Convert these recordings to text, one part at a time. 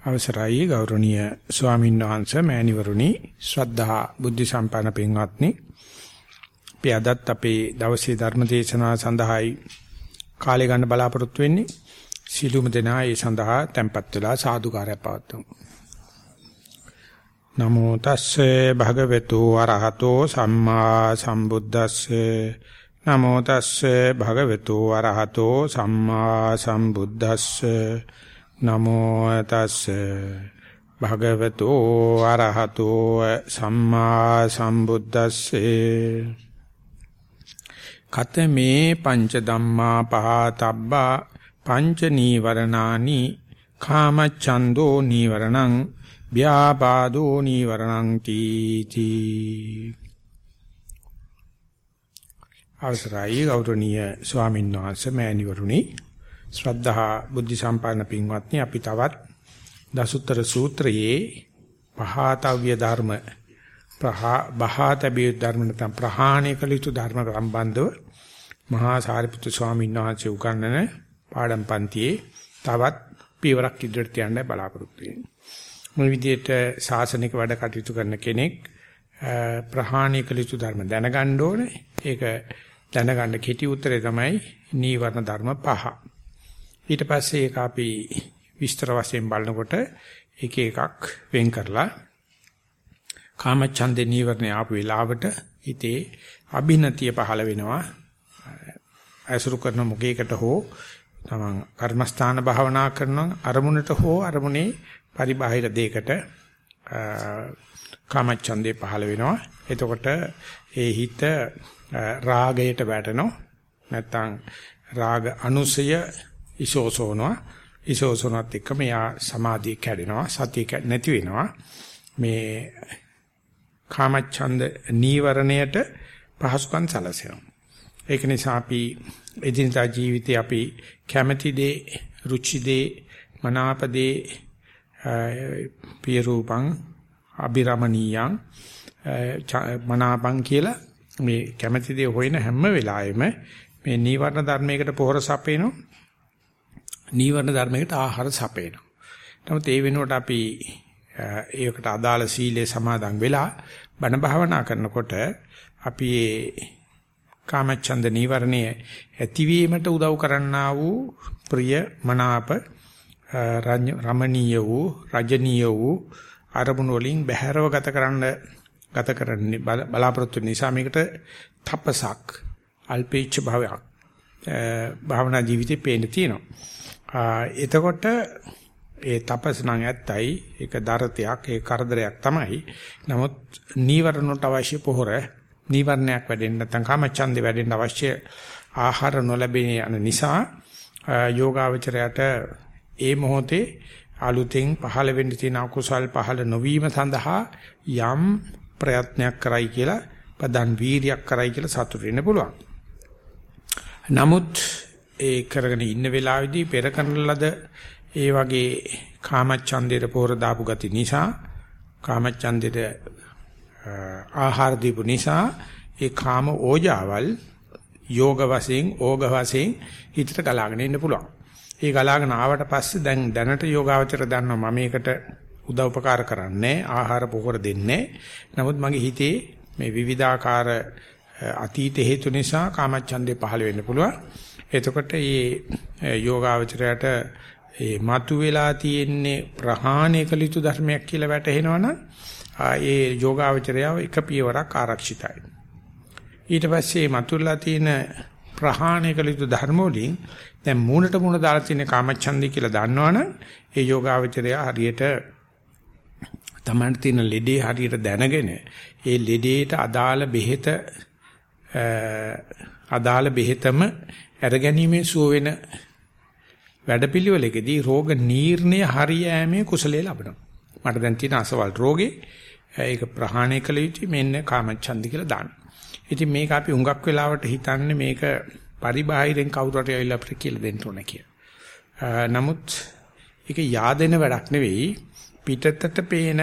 අවසරයි ගෞරවනීය ස්වාමීන් වහන්සේ මෑණිවරුනි ශ්‍රද්ධා බුද්ධ සම්පන්න පින්වත්නි. අපි අදත් අපේ දවසේ ධර්ම දේශනාව සඳහායි කාලය ගන්න බලාපොරොත්තු වෙන්නේ. සීලුම දෙනා ඒ සඳහා tempත් වෙලා සාදුකාරය පවත්වමු. නමෝ තස්සේ භගවතු වරහතෝ සම්මා සම්බුද්දස්සේ. නමෝ තස්සේ භගවතු වරහතෝ සම්මා සම්බුද්දස්සේ. නමෝ තස්ස භගවතු ආරහතෝ සම්මා සම්බුද්දස්සේ. කතමේ පංච ධම්මා පහතබ්බා පංච නීවරණානි කාමච්ඡන්தோ නීවරණං ව්‍යාපාදෝ නීවරණං තීති. අවසරයි ගෞරවනීය ස්වාමීන් වහන්සේ මෑණිවරුනි. ශ්‍රද්ධා බුද්ධ සම්පන්න පින්වත්නි අපි තවත් දසුත්තර සූත්‍රයේ පහතව්‍ය ධර්ම බහාතබිය ධර්ම නැත්නම් ප්‍රහාණය කළ යුතු ධර්ම සම්බන්ධව මහා සාරිපුත්‍ර ස්වාමීන් වහන්සේ උගන්වන පාඩම් පන්තියේ තවත් පියවරක් ඉදිරියට යන්න බලාපොරොත්තු වෙනවා. මේ විදිහට සාසනික වැඩ කටයුතු කරන කෙනෙක් ප්‍රහාණය කළ යුතු ධර්ම දැනගන්න ඕනේ. ඒක දැනගන්න කෙටි උත්තරේ තමයි නීවරණ ධර්ම පහ. ඊට පස්සේ ඒක අපි විස්තර වශයෙන් බලනකොට එක එකක් වෙන් කරලා කාමච්ඡන්දේ නීවරණේ ආපු වෙලාවට හිතේ අභිනතිය පහළ වෙනවා. අසුරු කරන මුගයකට හෝ තමන් කර්මස්ථාන භාවනා කරන අරමුණට හෝ අරමුණේ පරිබාහිර දෙයකට කාමච්ඡන්දේ පහළ වෙනවා. එතකොට ඒ හිත රාගයට වැටෙනවා. නැත්තම් රාග අනුසය ඉසෝසෝනවා. ඉසෝසෝනත් එක්ක මෙයා සමාධිය කැඩෙනවා සතිය නැති වෙනවා. මේ කාමච්ඡන්ද නීවරණයට පහසුකම් සැලසෙනවා. ඒක නිසා අපි එදිනදා ජීවිතේ අපි කැමැති දේ රුචි දේ මනාප දේ පිය රූපං අබිරමණීයං මනාපං කියලා මේ කැමැති දේ හොයන හැම වෙලාවෙම මේ නීවරණ ධර්මයකට පොහොර සපේනවා නීවරණ ධර්මයකට ආහාර සපේනවා. නමුත් ඒ වෙනුවට අපි ඒකට අදාළ සීලේ සමාදන් වෙලා බණ භාවනා කරනකොට අපි කාමච්ඡන්ද නීවරණය ඇතිවීමට උදව් කරන්නා වූ ප්‍රිය මනාප රමණීය වූ රජනීය වූ අරමුණු වලින් බැහැරව ගත කරන්න ගත කරන්නේ බලාපොරොත්තු නිසා මේකට තපසක් අල්පේච්ඡ භාවයක් භාවනා ජීවිතේ පේන්න තියෙනවා. එතකොට ඒ තපස් නම් ඇත්තයි ඒක දරතයක් ඒ කරදරයක් තමයි. නමුත් නීවරණට අවශ්‍ය පොහොර නීවරණයක් වැඩෙන්න නැත්නම් කාමච්ඡන්දේ වැඩෙන්න අවශ්‍ය ආහාර නොලැබෙන යන නිසා යෝගාවචරයට ඒ මොහොතේ අලුතෙන් පහළ වෙන්න තියෙන අකුසල් පහළ නොවීම සඳහා යම් ප්‍රයත්නයක් කරයි කියලා පදන් වීරියක් කරයි කියලා සතුටු වෙන්න පුළුවන්. නමුත් ඒ කරගෙන ඉන්න වෙලාවේදී පෙර කරන ලද ඒ වගේ කාමච්ඡන්දේට පෝර දාපු ගති නිසා කාමච්ඡන්දේට ආහාර දීපු නිසා ඒ කාම ඕජාවල් යෝග වශයෙන් ඕග වශයෙන් හිතට ගලාගෙන ඉන්න පුළුවන්. ඒ ගලාගෙන ආවට පස්සේ දැන් දැනට යෝගාවචර දන්නවා මම මේකට උදව් උපකාර කරන්නේ ආහාර පොහොර දෙන්නේ. නමුත් මගේ හිතේ මේ විවිධාකාර අතීත හේතු නිසා කාමච්ඡන්දේ පහළ වෙන්න පුළුවන්. එතකොට මේ යෝගාවචරයට මේ මතු වෙලා තියෙන්නේ ප්‍රහාණය කළ යුතු ධර්මයක් කියලා වැටහෙනවනම් ඒ යෝගාවචරයව එක පියවරක් ආරක්ෂිතයි. ඊට පස්සේ මතුවලා තියෙන ප්‍රහාණය කළ යුතු ධර්ම වලින් දැන් මූණට මූණ දාලා තියෙන කාමච්ඡන්දි කියලා දන්නවනම් ඒ යෝගාවචරය හරියට තමන්ට තියෙන ලෙඩේ හරියට දැනගෙන ඒ ලෙඩේට අදාළ බෙහෙත අදාළ බෙහෙතම අරගැනීමේ සුව වෙන වැඩපිළිවෙලකදී රෝග නිర్ణය හරියෑමේ කුසලයේ ලබනවා. මට දැන් තියෙන අසවල් රෝගේ ඒක ප්‍රහාණය කළ යුතුයි මෙන්න කාමච්ඡන්ද කියලා දාන්න. ඉතින් මේක අපි හුඟක් වෙලාවට හිතන්නේ මේක පරිබාහිරෙන් කවුරු හරි ඇවිල්ලා අපිට කියලා දෙන්න ඕන කියලා. නමුත් ඒක yaadෙන වැඩක් නෙවෙයි පිටතට පේන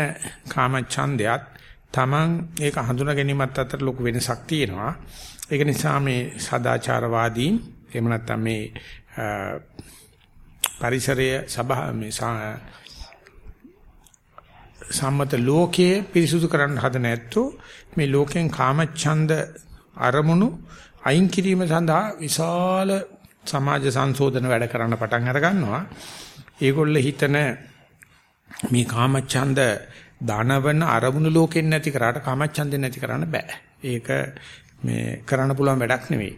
කාමච්ඡන්දයත් Taman ඒක හඳුනා ගැනීමත් අතර ලොකු වෙනසක් තියෙනවා. ඒක නිසා මේ සදාචාරවාදීන් එහෙම නැත්නම් මේ පරිසරය සභා මේ සම්මත ලෝකයේ පිරිසුදු කරන්න හදන ඇත්තෝ මේ ලෝකෙන් කාමච්ඡන්ද අරමුණු අයින් කිරීම සඳහා විශාල සමාජ සංශෝධන වැඩ කරන්න පටන් අර ගන්නවා. ඒගොල්ල හිතන මේ කාමච්ඡන්ද ධනවන අරමුණු ලෝකෙන් නැති කරාට කාමච්ඡන්දෙන් නැති කරන්න බෑ. ඒක මේ කරන්න පුළුවන් වැඩක් නෙවෙයි.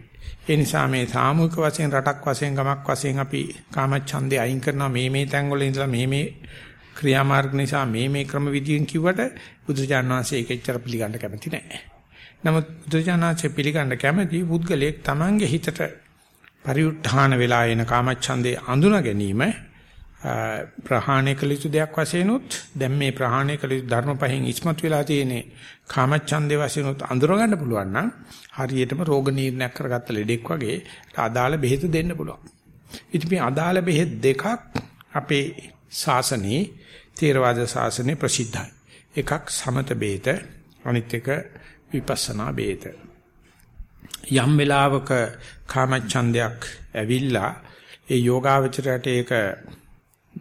ඒ නිසා මේ සාමූහික වශයෙන් රටක් වශයෙන් ගමක් වශයෙන් අපි කාමච්ඡන්දේ අයින් කරනවා මේ මේ තැන්වල ඉඳලා මේ මේ ක්‍රියාමාර්ග නිසා මේ මේ ක්‍රම විදියෙන් කිව්වට බුදුරජාණන් වහන්සේ ඒක එච්චර පිළිගන්න කැමති නැහැ. නමුත් බුදුරජාණන් වහන්සේ පිළිගන්න කැමති පුද්ගලයෙක් Tamange හිතට පරිඋත්ථාන වෙලා එන කාමච්ඡන්දේ අඳුන ගැනීම ප්‍රහාණය කළ යුතු දෙයක් වශයෙන් උත් දැන් මේ ප්‍රහාණය කළ යුතු ධර්ම පහෙන් ඉස්මතු වෙලා තියෙන්නේ කාමච්ඡන්දේ වශයෙන් උත් අඳුර ගන්න පුළුවන් නම් හරියටම රෝග නිర్ణයක් කරගත්ත ලෙඩෙක් වගේ අදාළ බෙහෙත දෙන්න පුළුවන්. ඉතින් මේ අදාළ බෙහෙත් දෙකක් අපේ ශාසනයේ තේරවාද ශාසනයේ ප්‍රසිද්ධයි. එකක් සමත බෙහෙත අනිත් එක විපස්සනා බෙහෙත. යම් වෙලාවක කාමච්ඡන්දයක් ඇවිල්ලා ඒ යෝගාවචරයට ඒක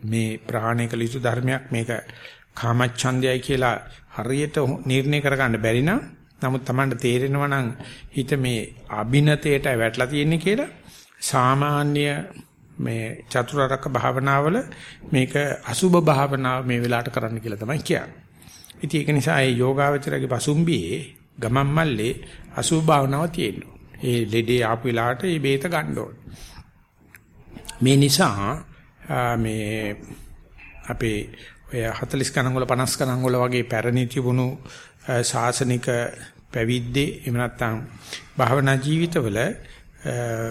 මේ ප්‍රහාණය කළ යුතු ධර්මයක් මේක කාමච්ඡන්දයයි කියලා හරියට නිර්ණය කරගන්න බැරි නම් නමුත් Tamanට තේරෙනවා නම් හිත මේ අභිනතයට වැටලා තියෙන්නේ කියලා සාමාන්‍ය මේ චතුරාර්යක භාවනාවල මේක අසුබ භාවනාව මේ වෙලාවට කරන්න කියලා තමයි කියන්නේ. ඉතින් ඒක නිසා ඒ යෝගාවචරගේ පසුම්බියේ ගමන් මල්ලේ අසුබ භාවනාව තියෙනවා. ඒ ලෙඩේ ආපු වෙලාවට මේ බේත ගන්න ඕන. මේ නිසා මේ අපේ ඔය 40 ගණන් වල 50 ගණන් වල වගේ පැරණි තිබුණු ශාසනික පැවිද්දේ එහෙම නැත්නම් භාවනා ජීවිතවල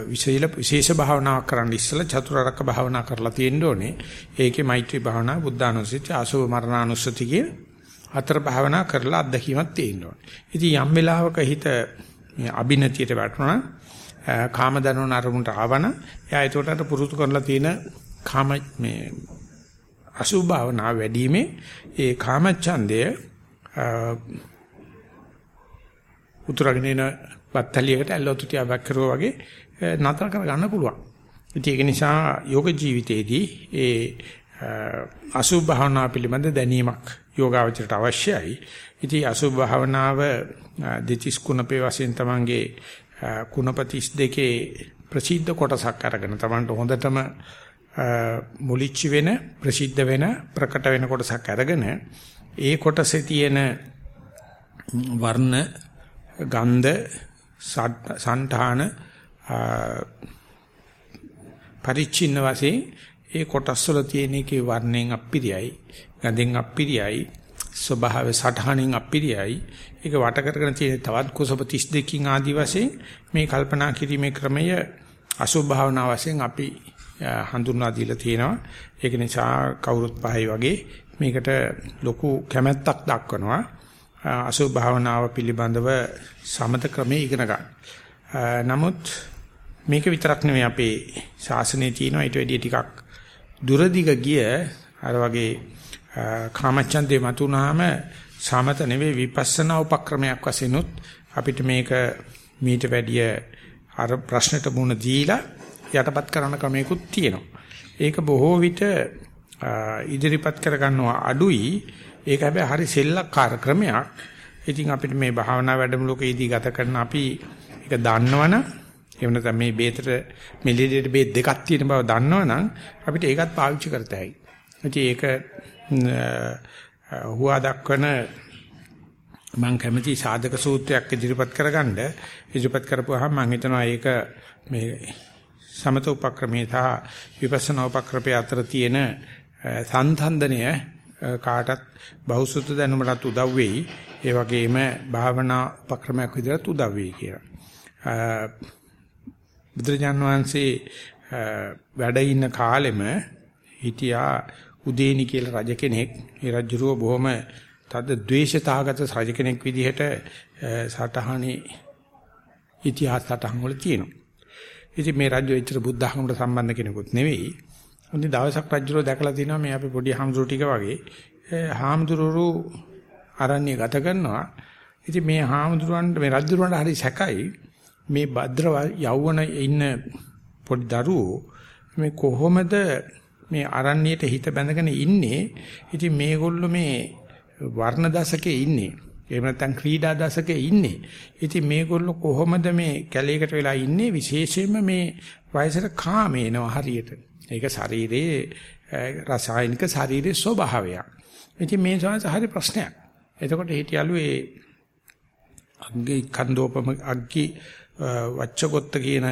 විශේෂ විශේෂ භාවනාවක් කරන්න ඉස්සලා චතුරාර්යක භාවනා කරලා තියෙන්න ඕනේ. ඒකේ මෛත්‍රී භාවනා, බුද්ධානුස්සති, ආසව මරණානුස්සති කිය හතර භාවනා කරලා අත්දැකීමක් තියෙන්න ඕනේ. ඉතින් යම් වෙලාවක හිත මේ අබිනතියට වැටුණා කාම දනෝන අරමුණට ආවන එයා ඒකට අර පුරුදු කරලා තියෙන කාම මේ අසුභ භාවනා වැඩිීමේ ඒ කාමච්ඡන්දය උතුරගෙන එන බත්තලියකට ඇල්ලොතුටිය වැක්කරුවා වගේ නතර කර ගන්න පුළුවන්. ඉතින් ඒක නිසා යෝග ජීවිතයේදී ඒ අසුභ භාවනා පිළිබඳ දැනීමක් යෝගාවචරයට අවශ්‍යයි. ඉතින් අසුභ භාවනාව දෙතිස් කුණපේ වශයෙන් තමන්ගේ කුණපතිස් දෙකේ ප්‍රසිද්ධ කොටසක් අරගෙන තමන්ට හොඳටම මුලිච්ච වෙන ප්‍රසිද්ධ වෙන ප්‍රකට වෙන කොටසක් අරගෙන ඒ කොටසේ තියෙන වර්ණ ගන්ධ සංඨාන පරිච්ඡින්න වශයෙන් ඒ කොටස් වල තියෙන එකේ වර්ණයෙන් අප්පිරියයි ගඳෙන් අප්පිරියයි ස්වභාව සඨහණෙන් අප්පිරියයි. ඒක වට කරගෙන තියෙන තවත් කුසප 32කින් ආදි වශයෙන් මේ කල්පනා කිරීමේ ක්‍රමය අසුභ භාවනා වශයෙන් අපි හඳුන්වා දීලා තියෙනවා. ඒක නිසා කවුරුත් පහයි වගේ මේකට ලොකු කැමැත්තක් දක්වනවා. අසුභ භාවනාව පිළිබඳව සමත ක්‍රමයේ ඉගෙන ගන්න. නමුත් මේක විතරක් නෙවෙයි අපේ ශාසනයේ තියෙනවා ඊට වැඩිය ටිකක් දුරදිග ගිය අර වගේ කාමච්ඡන්දේ මතුනාම සමත නෙවෙයි විපස්සනා උපක්‍රමයක් වශයෙන් අපිට මේක මීට වැඩිය අර ප්‍රශ්නට මුහුණ දීලා යටපත් කරන ක්‍රමයකුත් තියෙනවා. ඒක බොහෝ විට ඉදිරිපත් කර ගන්නවා අඩුයි. ඒක හැබැයි හරි සෙල්ලක්කාර ක්‍රමයක්. ඉතින් අපිට මේ භාවනා වැඩමුළුකේදී ගත කරන අපි ඒක දන්නවනම් එහෙම නැත්නම් මේ බේතට මේ ලෙඩේට බේත් දෙකක් තියෙන බව දන්නවනම් අපිට ඒකත් පාවිච්චි කරතයි. ඉතින් ඒක හුවා දක්වන මම කැමති සාධක සූත්‍රයක් ඉදිරිපත් කරගන්න ඉදිරිපත් කරපුවාම මම හිතනවා ඒක මේ සමත උපක්‍රමයේ සහ විපස්සනා උපක්‍රමයේ අතර තියෙන සංසන්දනය කාටත් බෞසුත දැනුමටත් උදව් වෙයි. ඒ වගේම භාවනා උපක්‍රමයක් විදිහට උදව් වෙයි කියලා. බුදුරජාන් වහන්සේ වැඩ ඉන්න කාලෙම හිටියා උදේනි කියලා රජ කෙනෙක්. ඒ රජුරුව බොහොම තද ද්වේෂතාවගත රජ කෙනෙක් විදිහට සටහනේ ඉතිහාස සටහන් වල තියෙනවා. ඉතින් මේ රජු එච්චර බුද්ධ ධර්මයට සම්බන්ධ කෙනෙකුත් නෙවෙයි. උන්දි දවසක් රජුරෝ දැකලා තිනවා මේ අපි පොඩි හාමුදුරු ටික වගේ හාමුදුරුවෝ අරණ්‍ය ගත කරනවා. ඉතින් මේ හාමුදුරුවන්ට මේ රජුරවන්ට හරි සැකයි මේ භද්‍ර යවවන ඉන්න පොඩි දරුවෝ මේ කොහොමද මේ අරණ්‍යයට හිත බැඳගෙන ඉන්නේ? ඉතින් මේගොල්ලෝ මේ වර්ණ දශකයේ ඉන්නේ. එහෙම නැත්නම් ක්‍රීඩා දශකයේ ඉන්නේ. ඉතින් මේගොල්ලෝ කොහොමද මේ කැලේකට වෙලා ඉන්නේ විශේෂයෙන්ම මේ වයසට කාමේනවා හරියට. ඒක ශරීරයේ රසායනික ශරීරයේ ස්වභාවයක්. ඉතින් මේ සංස හරි ප්‍රශ්නයක්. එතකොට හිටියලු ඒ අග්ගේ කන්දෝපම අග්ගි වච්චගොත්ත කියන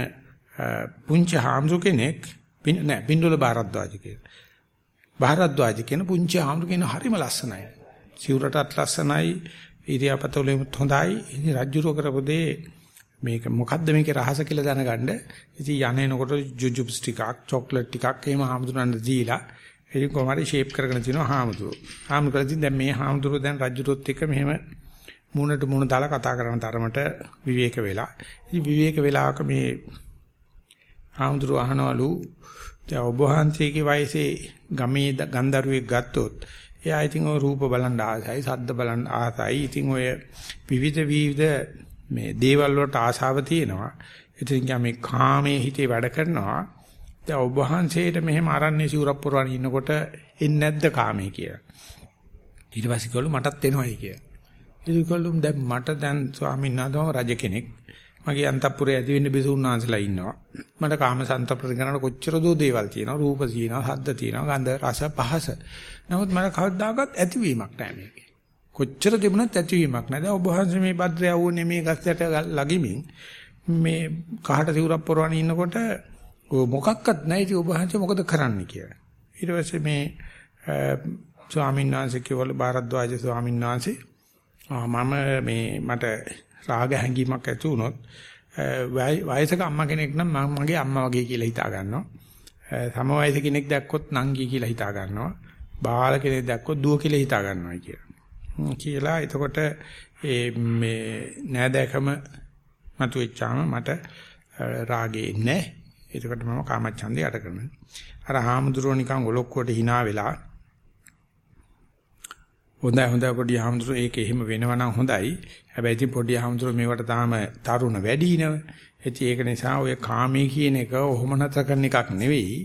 පුංචි හාමුදුර කෙනෙක් නෑ බින්දුල බාරද්වාජ කියලා. බාරද්වාජ කියන පුංචි හාමුදුර කියන හරිම ලස්සනයි. සිවුරටත් ලස්සනයි ඉරියාපතවලුත් හොඳයි. ඉතින් රජ්ජුරෝ කරපු දේ මේක මොකද්ද මේකේ රහස කියලා දැනගන්න. ඉතින් යන්නේනකොට ජුජුබ්ස් ටිකක්, චොක්ලට් ටිකක් එහෙම හාමුදුරන්ට දීලා ඉතින් කොහමද ෂේප් කරගෙන තිනවා හාමුදුරුවෝ. හාමුදුරුවෝ ඉතින් දැන් මේ හාමුදුරුවෝ දැන් රජුරුවත් එක්ක මෙහෙම මූණට මූණ දාලා කතා කරන තරමට විවේක වෙලා. ඉතින් විවේක වෙලාවක මේ හාමුදුරුවෝ අහනවලු දැන් ඔබ වහන්සේගේ වයසේ ගමේ ගන්දරුවෙක් ගත්තොත් එයා ඉතින් ඔය රූප බලන් ආසයි, ශබ්ද බලන් ආසයි. ඉතින් ඔය විවිධ විවිධ මේ දේවල් වලට ආශාව තියෙනවා. ඉතින් මේ කාමයේ හිතේ වැඩ කරනවා. දැන් ඔබ වහන්සේට මෙහෙම අරන්නේ සිවුරක් පුරවන ඉන්නකොට එන්නේ නැද්ද කාමයේ කියලා. ඊට පස්සේ කිව්වලු මටත් එනවයි කියලා. ඉතින් කිව්වලු දැන් මට දැන් ස්වාමීන් වහන්සේ රජ කෙනෙක්. මගේ අන්තපුරේ ඇති වෙන්න බිසුණාන්සලා ඉන්නවා. මට කාම සන්තප්‍රති කරන කොච්චර දෝ දේවල් තියෙනවා. රූප තියෙනවා, ශබ්ද තියෙනවා, ගන්ධ, රස, පහස. නමුත් මට කවදාකවත් ඇතිවීමක් නැහැ මේකේ. කොච්චර තිබුණත් ඇතිවීමක් නැහැ. දැන් ඔබ වහන්සේ මේ භද්‍රය වුණේ මේ ගස්යට ලගිමින් මේ කහට සිවුරක් පොරවන ඉන්නකොට ඔය මොකක්වත් නැහැ ඉතින් ඔබ වහන්සේ මොකද කරන්න කියලා. ඊට පස්සේ මේ ස්වාමීන් වහන්සේ කිව්වලු භාරද්වාජ ස්වාමීන් වහන්සේ මම මේ මට රාග හැඟීමක් ඇති වුණොත් වයසක අම්මා කෙනෙක් නම් මම මගේ අම්මා වගේ කියලා හිතා ගන්නවා. සම වයස කෙනෙක් දැක්කොත් නංගි කියලා හිතා ගන්නවා. බාල කෙනෙක් දැක්කොත් දුව කියලා හිතා ගන්නවා කියලා. කියලා එතකොට ඒ මේ නෑදෑකම මතුවෙච්චාම මට රාගේ නැහැ. එතකොට මම කාමච්ඡන්දේ යට කරනවා. අර හාමුදුරුවෝ නිකන් ඔලොක්කුවට hina වෙලා හොඳයි හොඳයි පොඩි හාමුදුරුවෝ ඒක එහෙම වෙනවනම් හොඳයි. හැබැයි ඉතින් පොඩි හාමුදුරුවෝ මේවට තාම තරුණ වැඩි නේද? ඉතින් ඒක නිසා ඔය කාමයේ කියන එක ඔහොම නැතර කරන එකක් නෙවෙයි.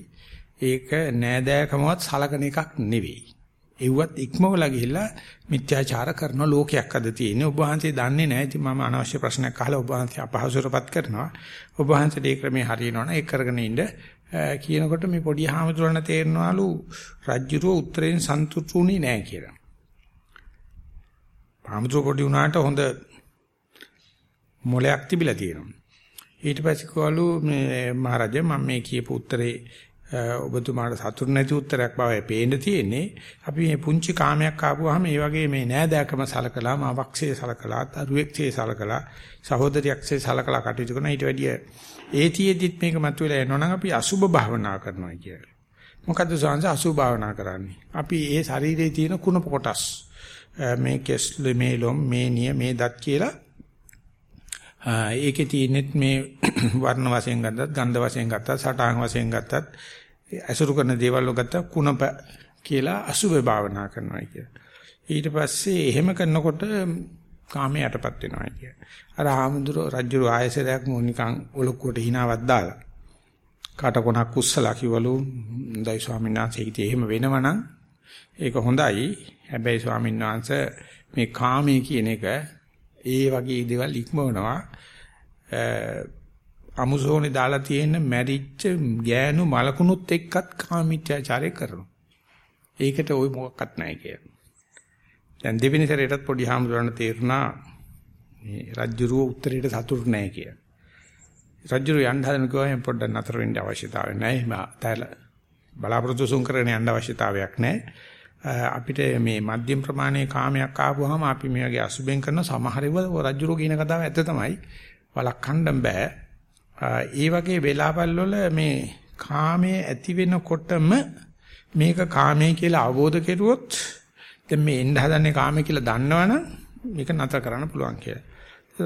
ඒක නෑදෑකමවත් සලකන එකක් නෙවෙයි. එව්වත් ඉක්මවලා ගිහිල්ලා මිත්‍යාචාර කරන ලෝකයක් අද තියෙන්නේ. ඔබ වහන්සේ දන්නේ නැහැ. ඉතින් මම අනවශ්‍ය ප්‍රශ්නයක් අහලා ඔබ වහන්සේ අපහසුරපත් කරනවා. ඔබ වහන්සේ මේ ක්‍රමේ හරියනවනේ ඒක කරගෙන ඉන්න කියනකොට මේ පොඩි හාමුදුරන තේරනවලු රජ්ජුරුව උත්තරෙන් සන්තුෂ්ටුුනේ නැහැ කියලා. හාමුදුරුව පොඩි උනාට හොඳ මොලයක් තිබිලා තියෙනවා. ඊට පස්සේ කවලු මේ මහරජා මම මේ කියපු උත්තරේ ඔබතුමාට සතුරු නැති උත්තරයක් බවයි පේන්න තියෙන්නේ. අපි මේ පුංචි කාමයක් ආපුවාම මේ වගේ මේ නෑදෑකම සලකලා, මාවක්සේ සලකලා, අරුවෙක්සේ සලකලා, සහෝදරියක්සේ සලකලා කටයුතු කරන ඊට වැඩිය ඒතියෙදිත් මේක මතුවලා එනවනම් අපි අසුබ භාවනා කරනවා කියලා. මොකද්ද සංස අසුබ භාවනා කරන්නේ? අපි ඒ ශරීරයේ තියෙන කුණප කොටස් මේ කෙස්ල මේ ලොම් මේ නිය මේ දත් කියලා ඒකේ තියෙනෙත් මේ වර්ණ වශයෙන් ගත්තත් ගන්ධ වශයෙන් ගත්තත් සටහන් වශයෙන් ගත්තත් ඇසුරු කරන දේවල් වලට කුණප කියලා අසුභ භාවනා කරනවා කිය. ඊට පස්සේ එහෙම කරනකොට කාමයේ යටපත් වෙනවා කිය. අර ආමුදුර රජු ආයසරයක් මොනිකන් ඔලොක්කුවට hinaවක් දාලා කාට කොනක් උස්සලා කිවලු හොඳයි ස්වාමීන් වහන්සේ ඉතින් එහෙම වෙනවනම් ඒක හොඳයි. හැබැයි ස්වාමීන් වහන්සේ මේ කාමයේ කියන එක ඒ වගේ දේවල් ඉක්මවනවා. අමුසෝනේ දාලා තියෙන මැරිච්ච ගෑනු මලකුණුත් එක්කත් කාමීත්‍යාචාරය කරනවා. ඒකට ওই මොකක්වත් නැහැ කියලා. දැන් දෙවෙනි සැරේටත් පොඩි හාමුදුරන් තේරුණා මේ රජ්ජුරුව උත්තරේට සතුටු නැහැ කියලා. රජ්ජුරුව යන්න හදන කිව්වම පොඩ්ඩක් නතර වෙන්න අවශ්‍යතාවය නැහැ. මම තැල බලාපොරොත්තු සුන් කරගෙන යන්න අවශ්‍යතාවයක් නැහැ. අපිට මේ මධ්‍යම ප්‍රමාණයේ කාමයක් ආපුවාම අපි මේ වගේ අසුබෙන් කරන සමහර ඒවා රජ්ජුරුව කියන කතාව ඇත්ත තමයි. වළක්වන්න බෑ. ඒ වගේ වෙලාවල් වල මේ කාමයේ ඇති වෙනකොටම මේක කාමයේ කියලා අවබෝධ කෙරුවොත් දැන් මේ එන්න හදන්නේ කාමයේ කියලා දන්නවනම් මේක නතර කරන්න පුළුවන් කියලා.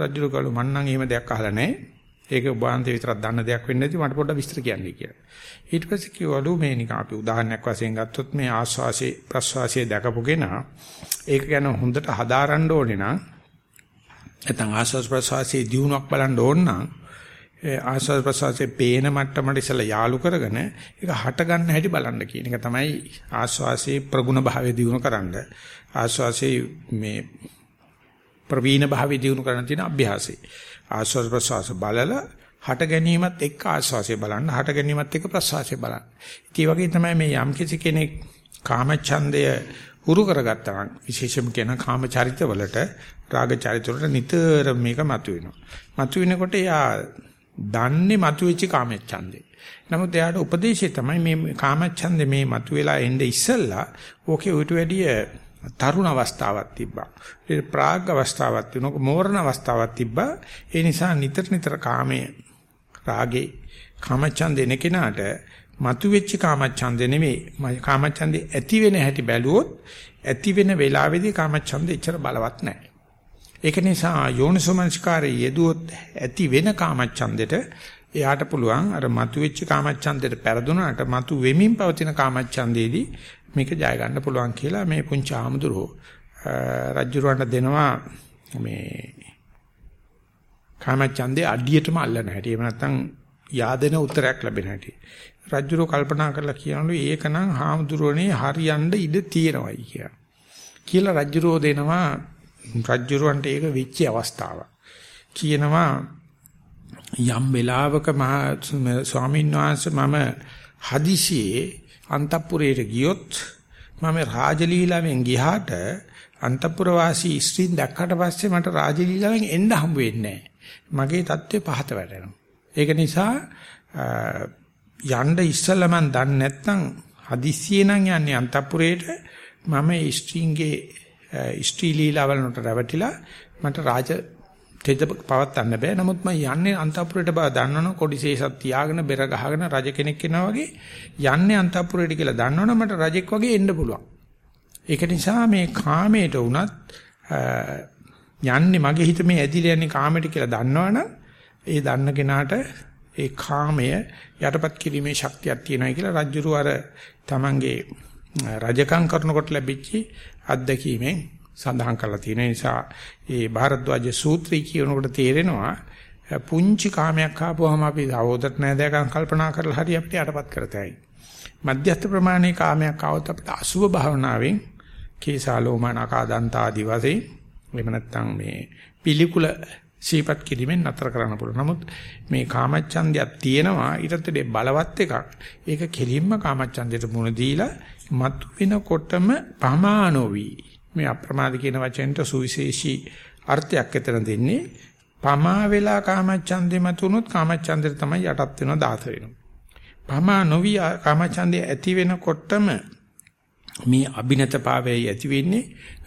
රජුරු කළු මන්නම් එහෙම දෙයක් අහලා නැහැ. ඒක ඔබාන්තේ විතරක් දන්න දෙයක් වෙන්නේ නැති මට පොඩ්ඩක් විස්තර කියන්නයි කියලා. ඊට පස්සේ කිව්වලු මේ නිකන් අපි උදාහරණයක් වශයෙන් ගත්තොත් මේ ආස්වාසේ ප්‍රස්වාසයේ දැකපු කෙනා ඒක ගැන හොඳට හදාරන්න ඕනේ නම් නැත්නම් ආස්වාස් ප්‍රස්වාසයේ දියුණුවක් බලන්න ඕන නම් ආස්වාද ප්‍රසවාසයේ පේන මට්ටමට ඉස්සලා යාලු කරගෙන ඒක හට ගන්න හැටි බලන්න කියන එක තමයි ආස්වාසයේ ප්‍රගුණ භාවය දිනු කරන්න ආස්වාසයේ මේ ප්‍රවීණ භාවය දිනු කරන්න තියෙන අභ්‍යාසය ආස්වාද ප්‍රසවාස බලලා හට ගැනීමත් එක්ක ආස්වාසය බලන්න හට ගැනීමත් එක්ක ප්‍රසවාසය බලන්න. ඒ වගේ තමයි මේ යම් කිසි කෙනෙක් කාමච්ඡන්දය හුරු කරගත්තා නම් විශේෂම කියන කාම චරිතවලට රාග චරිතවලට නිතර මේක මතුවෙනවා. මතුවෙනකොට එයා දන්නේ මතුවෙච්ච කාමච්ඡන්දේ. නමුත් එයාට උපදේශය තමයි මේ කාමච්ඡන්දේ මේ මතුවෙලා එන්නේ ඉස්සෙල්ලා ඕකේ උට වැඩිය තරුණ අවස්ථාවක් තිබ්බා. ඒ ප්‍රාග් අවස්ථාවක් තිබුණා, මෝරණ අවස්ථාවක් තිබ්බා. ඒ නිසා නිතර නිතර කාමයේ රාගේ කාමච්ඡන්දේ නෙකිනාට මතුවෙච්ච කාමච්ඡන්දේ නෙමෙයි. කාමච්ඡන්දේ ඇති වෙන හැටි බැලුවොත් ඇති වෙන වෙලාවේදී කාමච්ඡන්දේ එච්චර බලවත් නැහැ. ඒක නිසා යෝනිසෝමනස්කාරයේ යෙදුවොත් ඇති වෙන කාමච්ඡන්දෙට එයාට පුළුවන් අර මතුවෙච්ච කාමච්ඡන්දෙට පෙරදුනාට මතු වෙමින් පවතින කාමච්ඡන්දේදී මේක ජය ගන්න පුළුවන් කියලා මේ පුංචි ආමුදුරෝ රජුරවන්ට දෙනවා මේ කාමච්ඡන්දේ අඩියටම අල්ලන හැටි. එහෙම නැත්නම් yaadena උත්තරයක් ලැබෙන හැටි. රජුරෝ කල්පනා කරලා කියනලු ඒකනම් හාමුදුරනේ හරියන්න ඉඩ තියෙනවයි කියලා. කියලා රජුරෝ දෙනවා රජුරවන්ට ඒක වෙච්ච අවස්ථාවක්. කියනවා යම් වෙලාවක මහා ස්වාමීන් වහන්සේ මම හදිසියේ අන්තපුරයට ගියොත් මම රාජලීලාවෙන් ගියාට අන්තපුර වාසී ස්ත්‍රීන් දැක්කට පස්සේ මට රාජලීලාවෙන් එන්න හම්බ වෙන්නේ මගේ தත්ත්වය පහත වැටෙනවා. ඒක නිසා යන්න ඉස්සෙල්ලා මම දන්නේ නැත්නම් හදිස්සියේ නම් යන්නේ අන්තපුරයට මම ස්ත්‍රීන්ගේ ස්ත්‍රී ලීලාවලට රැවටිලා මට රාජ තෙද පවත්තන්න බෑ. නමුත් මම යන්නේ අන්තපුරයට බව දන්නවනම් කොඩිසේසත් තියාගෙන බෙර ගහගෙන රජ කෙනෙක් වෙනවා වගේ යන්නේ අන්තපුරයට කියලා දන්නවනම් මට රජෙක් වගේ එන්න පුළුවන්. ඒක නිසා මේ කාමයට වුණත් යන්නේ මගේ හිත මේ ඇදිලා යන්නේ කාමයට කියලා දන්නවනම් ඒ දන්න කෙනාට ඒ කාමය යටපත් කිරීමේ ශක්තියක් තියෙනවා කියලා රජුරු අර තමන්ගේ රජකම් කරනකොට ලැබිච්ච අත්දැකීමෙන් සඳහන් කරලා තියෙන නිසා ඒ ಭಾರද්වාජ සූත්‍රය කියනකොට තේරෙනවා පුංචි කාමයක් ආපුවම අපි සහෝදරට නැදයකම් කල්පනා කරලා හරි අපිට යටපත් කරතයි. මධ්‍යස්ථ ප්‍රමාණයේ කාමයක් ආවොත් අපිට අසුභ භාවනාවෙන් කේසාලෝමනකා දන්තා ආදි වශයෙන් එහෙම නැත්නම් මේ පිළිකුල සීපත් කිරීමෙන් නතර කරන්න පුළුවන්. නමුත් මේ කාමච්ඡන්දයක් තියෙනවා ඊටත් බලවත් එකක්. ඒක කෙලින්ම කාමච්ඡන්දයට මුණ දීලා මතු වෙනකොටම පමානෝවි මේ අප්‍රමාද කියන වචෙන්ට සුවිශේෂී අර්ථයක් එතන දෙන්නේ. පමා වෙලා කාමච්ඡන්දේ මතුනොත් කාමච්ඡන්දේ තමයි යටත් වෙනවා දාත වෙනවා. පමා නොවි කාමච්ඡන්දේ ඇති වෙනකොටම මේ අභිනතභාවයයි ඇති වෙන්නේ.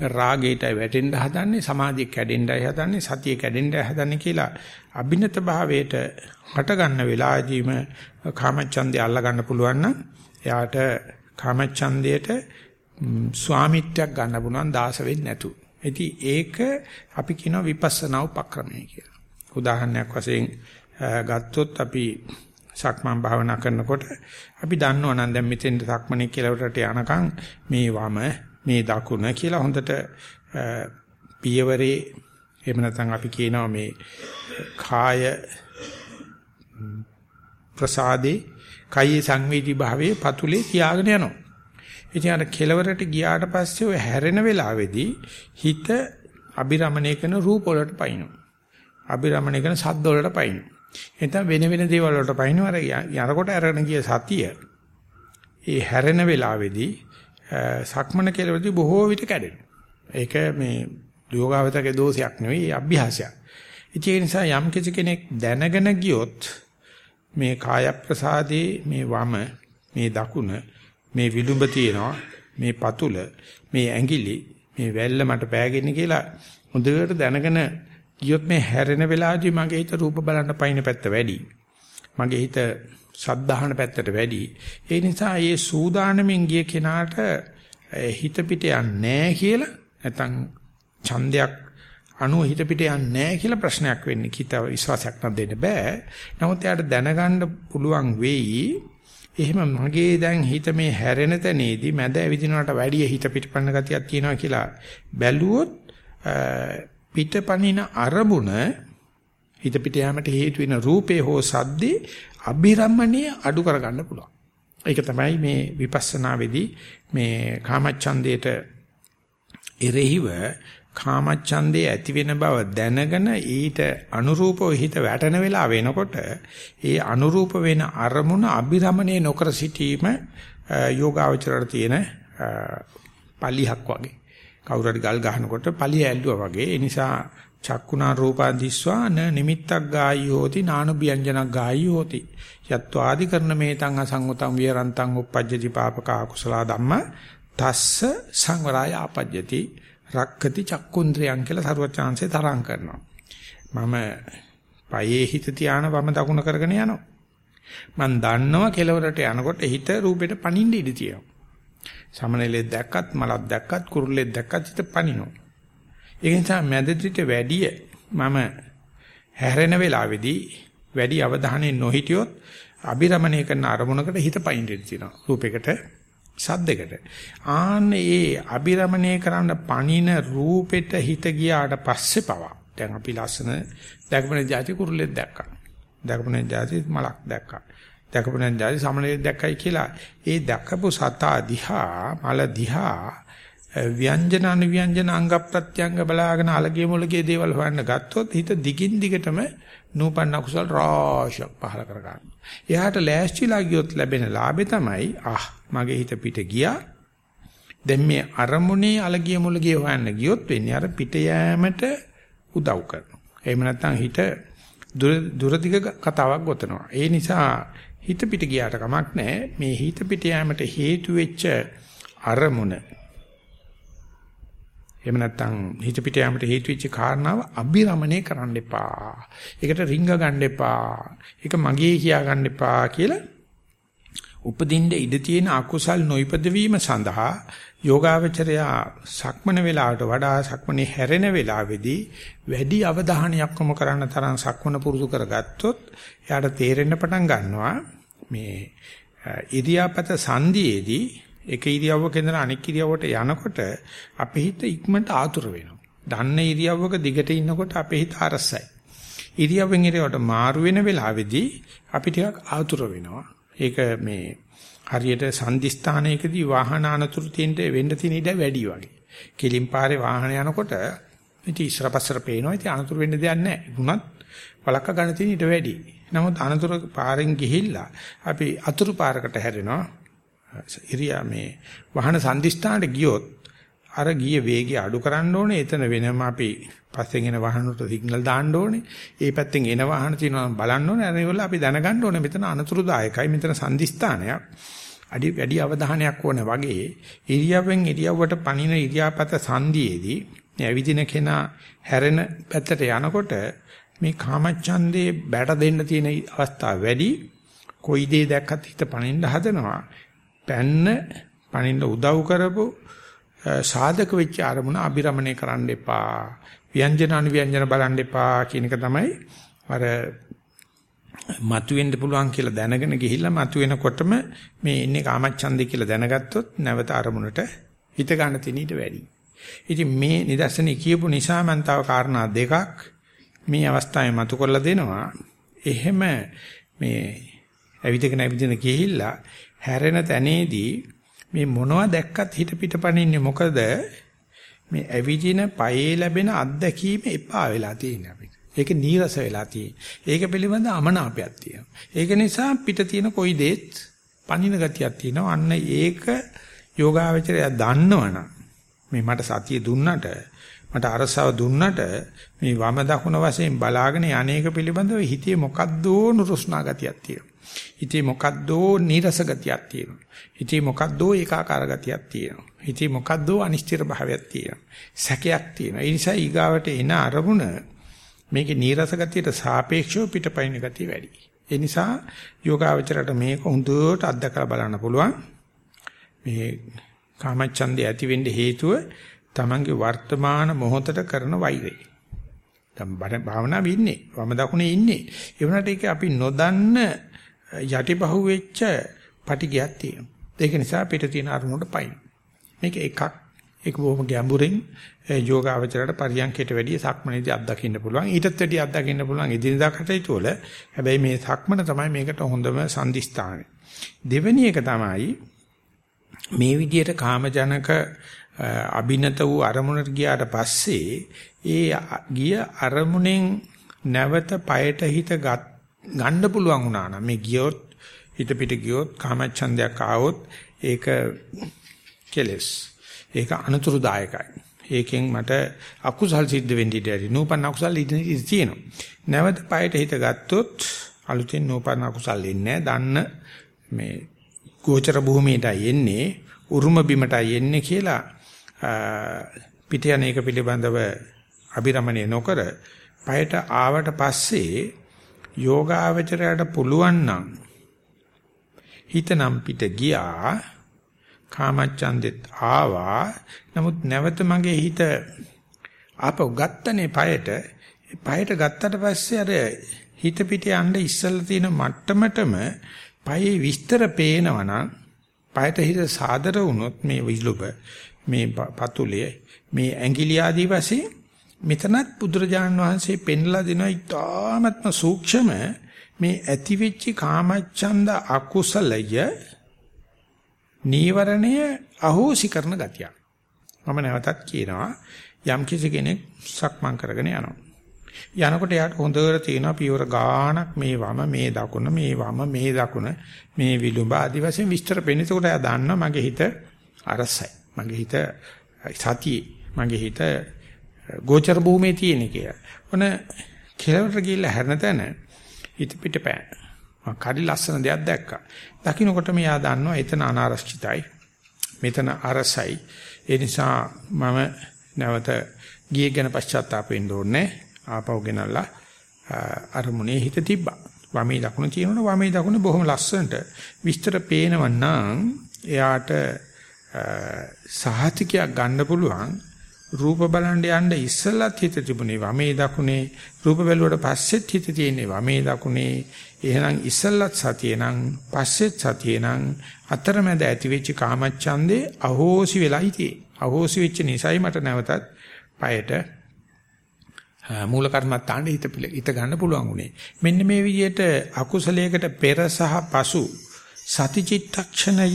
රාගයටයි වැටෙන්න හදන්නේ සමාධිය කැඩෙන්නයි හදන්නේ සතිය කැඩෙන්නයි හදන්නේ කියලා අභිනත භාවයට හට ගන්න වෙලාවදීම කාමච්ඡන්දය අල්ල ගන්න පුළුවන් නම් එයාට කාමච්ඡන්දයට ස්වාමිත්වයක් ගන්න පුළුවන් දාස වෙන්නේ නැතු. ඉතින් ඒක අපි කියනවා විපස්සනා උපක්‍රමය කියලා. උදාහරණයක් වශයෙන් ගත්තොත් අපි සක්මන් භාවනා කරනකොට අපි දන්නවා නම් දැන් මෙතෙන් සක්මනේ කෙලවරට යනකම් මේ වම මේ දකුණ කියලා හොඳට පියවරේ එහෙම නැත්නම් අපි කියනවා මේ කාය ප්‍රසාදේ කයි සංවේදී භාවයේ පතුලේ තියාගෙන යනවා. ඉතින් අර කෙලවරට ගියාට පස්සේ ඔය හැරෙන වෙලාවේදී හිත අබිරමණය කරන රූප වලට පයින්නවා. අබිරමණය කරන ශබ්ද වලට පයින්නවා. එතන වෙන වෙන දේවල් වලට පයින්නවා. අර යනකොට අරගෙන ගිය සතිය ඒ හැරෙන වෙලාවේදී සක්මන කෙලවරදී බොහෝ විට කැඩෙනවා. ඒක මේ යෝගාවතකේ දෝෂයක් නෙවෙයි අභ්‍යාසයක්. ඒ නිසා යම් කෙනෙක් දැනගෙන ගියොත් මේ කාය ප්‍රසාදේ මේ වම මේ දකුණ මේ විලුඹ තියෙනවා මේ පතුල මේ ඇඟිලි මේ වැල්ල මට පෑගෙන්නේ කියලා හොඳට දැනගෙන ගියොත් මේ හැරෙන වෙලාවදී මගේ හිත රූප බලන්න පයින් පැත්ත වැඩි. මගේ හිත සද්ධාහන පැත්තට වැඩි. ඒ නිසා මේ සූදානමින් ගිය කෙනාට හිත පිට යන්නේ කියලා නැත්නම් ඡන්දයක් අනුව හිත පිට යන්නේ නැහැ කියලා ප්‍රශ්නයක් වෙන්නේ. හිත විශ්වාසයක් නැද්ද බෑ. නමුත් එයාට දැනගන්න පුළුවන් වෙයි එහෙම මගේ දැන් හිත මේ හැරෙන තැනේදී මැද ඇවිදිනවට වැඩිය හිත පිටපන්න ගතියක් තියෙනවා කියලා බැලුවොත් පිටපනින අරමුණ හිත පිට යාමට හේතු වෙන රූපේ හෝ සද්දේ අභිරමණය අඩු කරගන්න පුළුවන්. ඒක තමයි මේ විපස්සනා වෙදී මේ කාමච්ඡන්දේට එරෙහිව කාමච්ඡන්දේ ඇති වෙන බව දැනගෙන ඊට අනුරූපව හිත වැටෙන වෙලාව වෙනකොට ඒ අනුරූප වෙන අරමුණ අභිරමණය නොකර සිටීම යෝගාවචරයට තියෙන පලිහක් වගේ. කවුරු හරි ගල් ගහනකොට පලිය ඇල්ලුවා වගේ. ඒ නිසා චක්කුණා රූපා දිස්වා න නිමිත්තක් ගායි හෝති නානුභ්‍යංජනක් ගායි හෝති. යත්වාදි කරන මේතං අසංගතං විරන්තං uppajjati papaka akusala dhamma තස්ස සංවරය ආපජ්ජති. රක්කති චක්කුන්ද්‍රයන් කියලා සරුවචාන්සේ තරම් කරනවා. මම පයේ හිත තියාන වම දකුණ කරගෙන යනවා. මම දන්නවා කෙලවරට යනකොට හිත රූපෙට පනින්න ඉඩ තියෙනවා. සමනලෙක් දැක්කත් මලක් දැක්කත් කුරුල්ලෙක් දැක්කත් හිත පනිනවා ඒ නිසා මැදදිට වැඩිය මම හැරෙන වෙලාවේදී වැඩි අවධානයෙන් නොහිටියොත් අබිරමණය කරන අරමුණකට හිත පයින් දෙනවා රූපයකට සද්දෙකට. ආන්න ඒ අබිරමණය කරන්න පණින රූපෙට හිත ගියාට පස්සේ පවා දැන් අපි ලස්සන දැකපෙන જાති කුරුල්ලෙක් දැක්කා. දැකපෙන જાති මලක් දැක්කා. දැකපෙන જાති සමනලෙක් දැක්කයි කියලා ඒ දැකපු සතා දිහා මල දිහා ව්‍යංජන අනුව්‍යංජන අංග ප්‍රත්‍යංග බලාගෙන අලගේ මුලගේ දේවල් හොයන්න ගත්තොත් හිත දිගින් දිගටම නූපන්න කුසල රාශියක් පහල කර ගන්නවා. එයාට ලෑස්තිලා ගියොත් ලැබෙන ලාභේ තමයි ආ මගේ හිත පිට ගියා. දැන් මේ අරමුණේ අලගිය මුලගේ හොයන්න ගියොත් වෙන්නේ අර පිට යෑමට උදව් කරනවා. එහෙම නැත්නම් හිත දුරදිග කතාවක් ගොතනවා. ඒ නිසා හිත පිට ගියාට කමක් නැහැ. මේ හිත පිට යෑමට හේතු වෙච්ච අරමුණ එහෙම නැත්නම් හිත පිට යාමට හේතු වෙච්ච කාරණාව අභිරමණය කරන්න එපා. ඒකට රිංග ගන්න එපා. ඒක මගේ කියා ගන්න එපා කියලා උපදින්න ඉඩ තියෙන අකුසල් නොයිපද වීම සඳහා යෝගාවචරයා සක්මන වේලාවට වඩා සක්මනේ හැරෙන වේලාවේදී වැඩි අවධානයක් යොමු කරන්න තරම් සක්මන පුරුදු කරගත්තොත් එයාට තේරෙන්න පටන් ගන්නවා මේ ඉරියාපත සංදියේදී එක ඉරියව්වක ඉඳලා අනෙක් ඉරියව්වට යනකොට අපේ හිත ඉක්මනට ආතුර වෙනවා. දන්න ඉරියව්වක දිගට ඉන්නකොට අපේ හිත අරසයි. ඉරියව්වෙන් ඉරියව්වට මාරු වෙන වෙලාවේදී අපි ටිකක් ආතුර වෙනවා. ඒක මේ හරියට සංදිස්ථානයකදී වාහන අනතුරු තියෙන්න වෙන්න තියෙන ඉඩ වැඩි වගේ. කෙලින් පාරේ වාහන යනකොට ඉතින් ඉස්සරපස්සර පේනවා. ඉතින් අනතුරු වෙන්න දෙයක් නැහැ. වුණත් වලක්ක ගන්න තියෙන ඉඩ වැඩි. නමුත් අනතුරු පාරෙන් ගිහිල්ලා අපි අතුරු පාරකට හැරෙනවා. ඉරියා මේ වාහන සංදිස්ථානට ගියොත් අර ගිය වේගය අඩු කරන්න ඕනේ. එතන වෙනම අපි පස්සෙන් එන වාහනට සිග්නල් දාන්න ඕනේ. ඒ පැත්තෙන් එන වාහන තියෙනවා බලන්න ඕනේ. අරේවල අපි දැනගන්න ඕනේ මෙතන අනතුරුදායකයි. මෙතන සංදිස්ථානයක්. අඩි වැඩි අවධානයක් ඕනේ වගේ ඉරියව්වෙන් ඉරියව්වට පනින ඉරියාපත සංදියේදී ඇවිදින කෙනා හැරෙන පැත්තට යනකොට මේ කාමච්ඡන්දේ බැට දෙන්න තියෙන අවස්ථා වැඩි. කොයි දේ දැක්කත් හිත පනින්න හදනවා. පැන්න පණින්න උදව් කරපු සාධක වෙච්ච අරමුණ අබිරමණය කරන්න එපා. ව්‍යංජන අනුව්‍යංජන බලන්න එපා කියන එක තමයි අර මතුවෙන්න පුළුවන් කියලා දැනගෙන ගිහිල්ලා මතුවෙනකොටම මේ ඉන්නේ කාමච්ඡන්දේ කියලා දැනගත්තොත් නැවත අරමුණට හිත ගන්න තියෙන ඊට වැඩි. ඉතින් මේ නිදර්ශනේ කියපු නිසා මම තව කාරණා දෙකක් මේ අවස්ථාවේ මතු කරලා දෙනවා. එහෙම මේ ඇවිදගෙන ඇවිදින ගිහිල්ලා හැරෙන තැනේදී මේ මොනවද දැක්කත් හිත පිටපණින්නේ මොකද මේ ඇවිදින පයේ ලැබෙන අත්දැකීම එපා වෙලා තියෙන අපිට. ඒක නීරස වෙලා තියෙන. ඒක පිළිබඳ අමනාපයක් තියෙනවා. ඒක නිසා පිට තියෙන කොයි දෙයක් පණින ගතියක් තියෙනවා. අන්න ඒක යෝගාවචරය දන්නවනම් මේ මට සතිය දුන්නට මට අරසව දුන්නට මේ වම දකුණ වශයෙන් බලාගෙන යන්නේක පිළිබඳව හිතේ මොකද්දෝ නුරුස්නා ගතියක් තියෙනවා. හිතේ මොකද්දෝ නීරස ගතියක් තියෙනවා. හිතේ මොකද්දෝ ඒකාකාර ගතියක් තියෙනවා. හිතේ මොකද්දෝ අනිශ්චිත භාවයක් තියෙනවා. සැකයක් තියෙනවා. ඒ නිසා ඊගාවට එන අරමුණ මේකේ නීරස ගතියට සාපේක්ෂව පිටපයින් ගතිය වැඩි. ඒ නිසා යෝගාවචරයට මේක හොඳට අත්දකලා බලන්න පුළුවන්. මේ කාමච්ඡන්දය ඇති වෙන්න හේතුව තමන්ගේ වර්තමාන මොහොතට කරන වෛරය. දැන් භාවනාවේ ඉන්නේ වම දකුණේ ඉන්නේ. ඒ වුණාට ඒක අපි නොදන්න යටිබහුව වෙච්ච පටිගයක් තියෙනවා. ඒක නිසා පිට තියෙන අරමුණට පයින්. මේක එකක්. ඒක බොහොම ගැඹුරින් යෝගාවචරයට පරියන්කයට වැඩිය සක්මනේදී අත්දකින්න පුළුවන්. ඊටත් වැඩිය අත්දකින්න පුළුවන් එදිනදා කටයුතු වල. හැබැයි මේ සක්මන තමයි මේකට හොඳම සම්දිස්ථානය. දෙවෙනි එක තමයි මේ විදිහට කාමජනක අභිනත වූ අරමුණට ගියාට පස්සේ ඒ ගිය අරමුණෙන් නැවත পায়ට හිත ගන්න පුළුවන් වුණා නම් මේ ගියොත් හිත පිට ගියොත් කාමච්ඡන්දයක් ආවොත් ඒක කෙලස්. ඒක අනතුරුදායකයි. ඒකෙන් මට අකුසල් සිද්ධ වෙන්න ඉඩ ඇති. නූපන් අකුසල් ඉඳ තියෙනවා. නැවත পায়ට හිත ගත්තොත් අලුතෙන් නූපන් අකුසල් එන්නේ දන්න මේ ගෝචර භූමියටයි එන්නේ. උරුම බිමටයි එන්නේ කියලා පිට යන එක පිළිබඳව අභිරමණය නොකර පයට ආවට පස්සේ යෝගාවචරයට පුළුවන් නම් හිතනම් පිට ගියා කාමච්ඡන්දෙත් ආවා. නමුත් නැවත මගේ හිත ආපහු ගත්තනේ පයට පයට ගත්තට පස්සේ අර හිත පිට යන්න ඉස්සල්ලා තියෙන මට්ටමටම පයේ විස්තර පේනවනම් පයට හිත සාදර වුණොත් මේ විලුඹ මේ පතුලේ මේ ඇඟිලි ආදී වශයෙන් මෙතනත් බුදුරජාණන් වහන්සේ පෙන්ලා දෙනවා ඉතාමත්ම සූක්ෂම මේ ඇතිවෙච්ච කාමච්ඡන්ද අකුසලය නීවරණය අහෝසි කරන ගතිය. මම නැවතත් කියනවා යම් කිසි කෙනෙක් සක්මන් කරගෙන යනවා. යනකොට යාට හොඳට තියෙනවා පියවර ගාණක් මේ වම මේ දකුණ මේ වම මේ දකුණ මේ විලුඹ ආදි වශයෙන් විස්තර පෙන්නන. ඒකට එයා දන්නවා මගේ හිත අරසයි. මගේ හිත සතියේ. මගේ හිත ගෝචර භූමියේ තියෙන කියලා. ඔන කෙලවට ගිහිල්ලා හැරෙන තැන හිත පිටපෑ. මම කඩි ලස්සන දෙයක් දැක්කා. දකින්නකොට මෙයා දන්නවා එතන අනාරක්ෂිතයි. මෙතන අරසයි. ඒ නිසා මම නැවත ගියේ ගැන පශ්චාත්තාප වෙන්න ඕනේ. ආපහු ගෙනල්ලා අරමුණේ හිත තිබ්බා. වමේ දකුණ තියෙනවනේ වමේ දකුණ බොහොම ලස්සනට විස්තර පේනවන්නම් එයාට සහතිකයක් ගන්න පුළුවන් රූප බලන්න යන්න ඉස්සෙල්ලත් හිත තිබුණේ වමේ දකුණේ රූප බැලුවට පස්සෙත් හිත තියෙන්නේ වමේ දකුණේ එහෙනම් ඉස්සෙල්ලත් සතිය නම් පස්සෙත් සතිය නම් අතරමැද ඇති වෙච්ච කාමච්ඡන්දේ අහෝසි වෙලයි තියෙන්නේ අහෝසි වෙච්ච නිසයි මට නැවතත් পায়ට මූල කර්මත්තාන්න හිත හිත ගන්න පුළුවන් උනේ මෙන්න මේ විදිහට අකුසලයකට පෙර සහ පසු සතිචිත්තක්ෂණය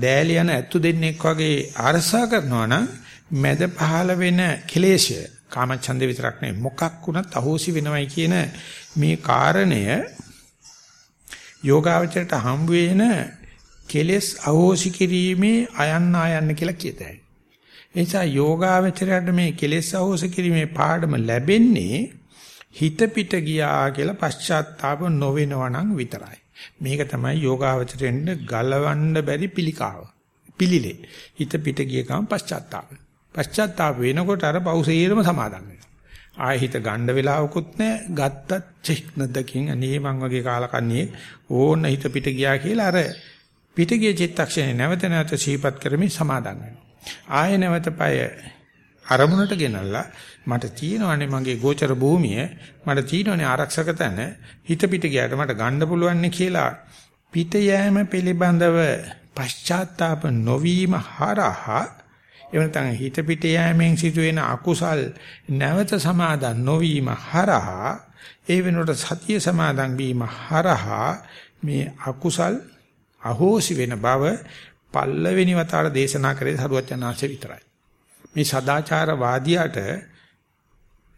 දෑලියන ඇත්තු දෙන්නෙක් වගේ අරසා කරනවා නම් මැද පහළ වෙන කෙලේශය කාමච්ඡන්ද විතරක් නෙවෙයි මොකක් වුණත් අහෝසි වෙනවයි කියන මේ කාරණය යෝගාවචරයට හම්බ වෙන කෙලෙස් අහෝසි කිරීමේ අයන්න ආයන්න කියලා කියතයි. ඒ නිසා යෝගාවචරයට මේ කෙලෙස් අහෝසි කිරීමේ පාඩම ලැබෙන්නේ හිත පිට ගියා කියලා පශ්චාත්තාප නොවෙනවා නම් විතරයි. මේක තමයි යෝගාවචරයෙන් ගලවන්න බැරි පිළිකාව. පිළිලේ. හිත පිට ගිය ගමන් පශ්චාත්තාප. පශ්චාත්තාප වෙනකොට අර පෞසීරම සමාදන් වෙනවා. ආයෙ හිත ගන්න වෙලාවකුත් නැහැ. ගත්තත් චෙක් නැදකින් අනේ මං වගේ කාලකන්ණියේ ඕන්න හිත පිට ගියා කියලා අර පිට ගිය චිත්තක්ෂණේ නැවත නැවත සිහිපත් කරමින් සමාදන් වෙනවා. ආයෙ නැවත පය අරමුණට ගෙනල්ලා මට තියෙනවනේ මගේ ගෝචර භූමිය මට තියෙනවනේ ආරක්ෂක තැන හිත පිට ගියාට මට ගන්න පුළුවන් කියලා පිට යෑම පිළිබඳව පශ්චාත්තාප නොවීම හරහා එවනතන් හිත පිට යෑමෙන් සිදුවෙන අකුසල් නැවත සමාදන් නොවීම හරහා ඒ වෙනුවට සතිය සමාදන් වීම හරහා මේ අකුසල් අහෝසි වෙන බව පල්ලවෙනි වතාවට දේශනා කරේ සරුවත් යනාංශ විතරයි. මේ සදාචාරවාදියාට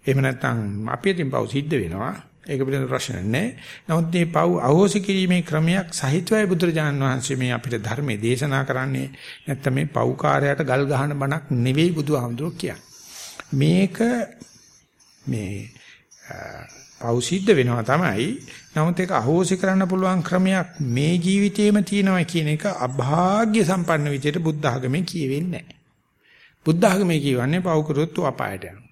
එහෙම නැත්නම් අපි අතින් පව් සිද්ධ වෙනවා. ඒක පිළිබඳ ප්‍රශ්න නැහැ. නමුත් මේ පව් අහෝසි කිරීමේ ක්‍රමයක් සහිතවයි බුදුරජාණන් වහන්සේ මේ අපිට ධර්මයේ දේශනා කරන්නේ. නැත්නම් මේ පව්කාරයට ගල් ගහන බණක් නෙවෙයි බුදුහාමුදුරුවෝ කියන්නේ. මේක මේ පව් සිද්ධ වෙනවා තමයි. නමුත් ඒක අහෝසි කරන්න පුළුවන් ක්‍රමයක් මේ ජීවිතේම තියෙනවා කියන එක අභාග්‍ය සම්පන්න විදිහට බුද්ධ ආගමේ කියවෙන්නේ නැහැ. බුද්ධ ආගමේ කියවන්නේ පව් කරොත් අපායට යනවා.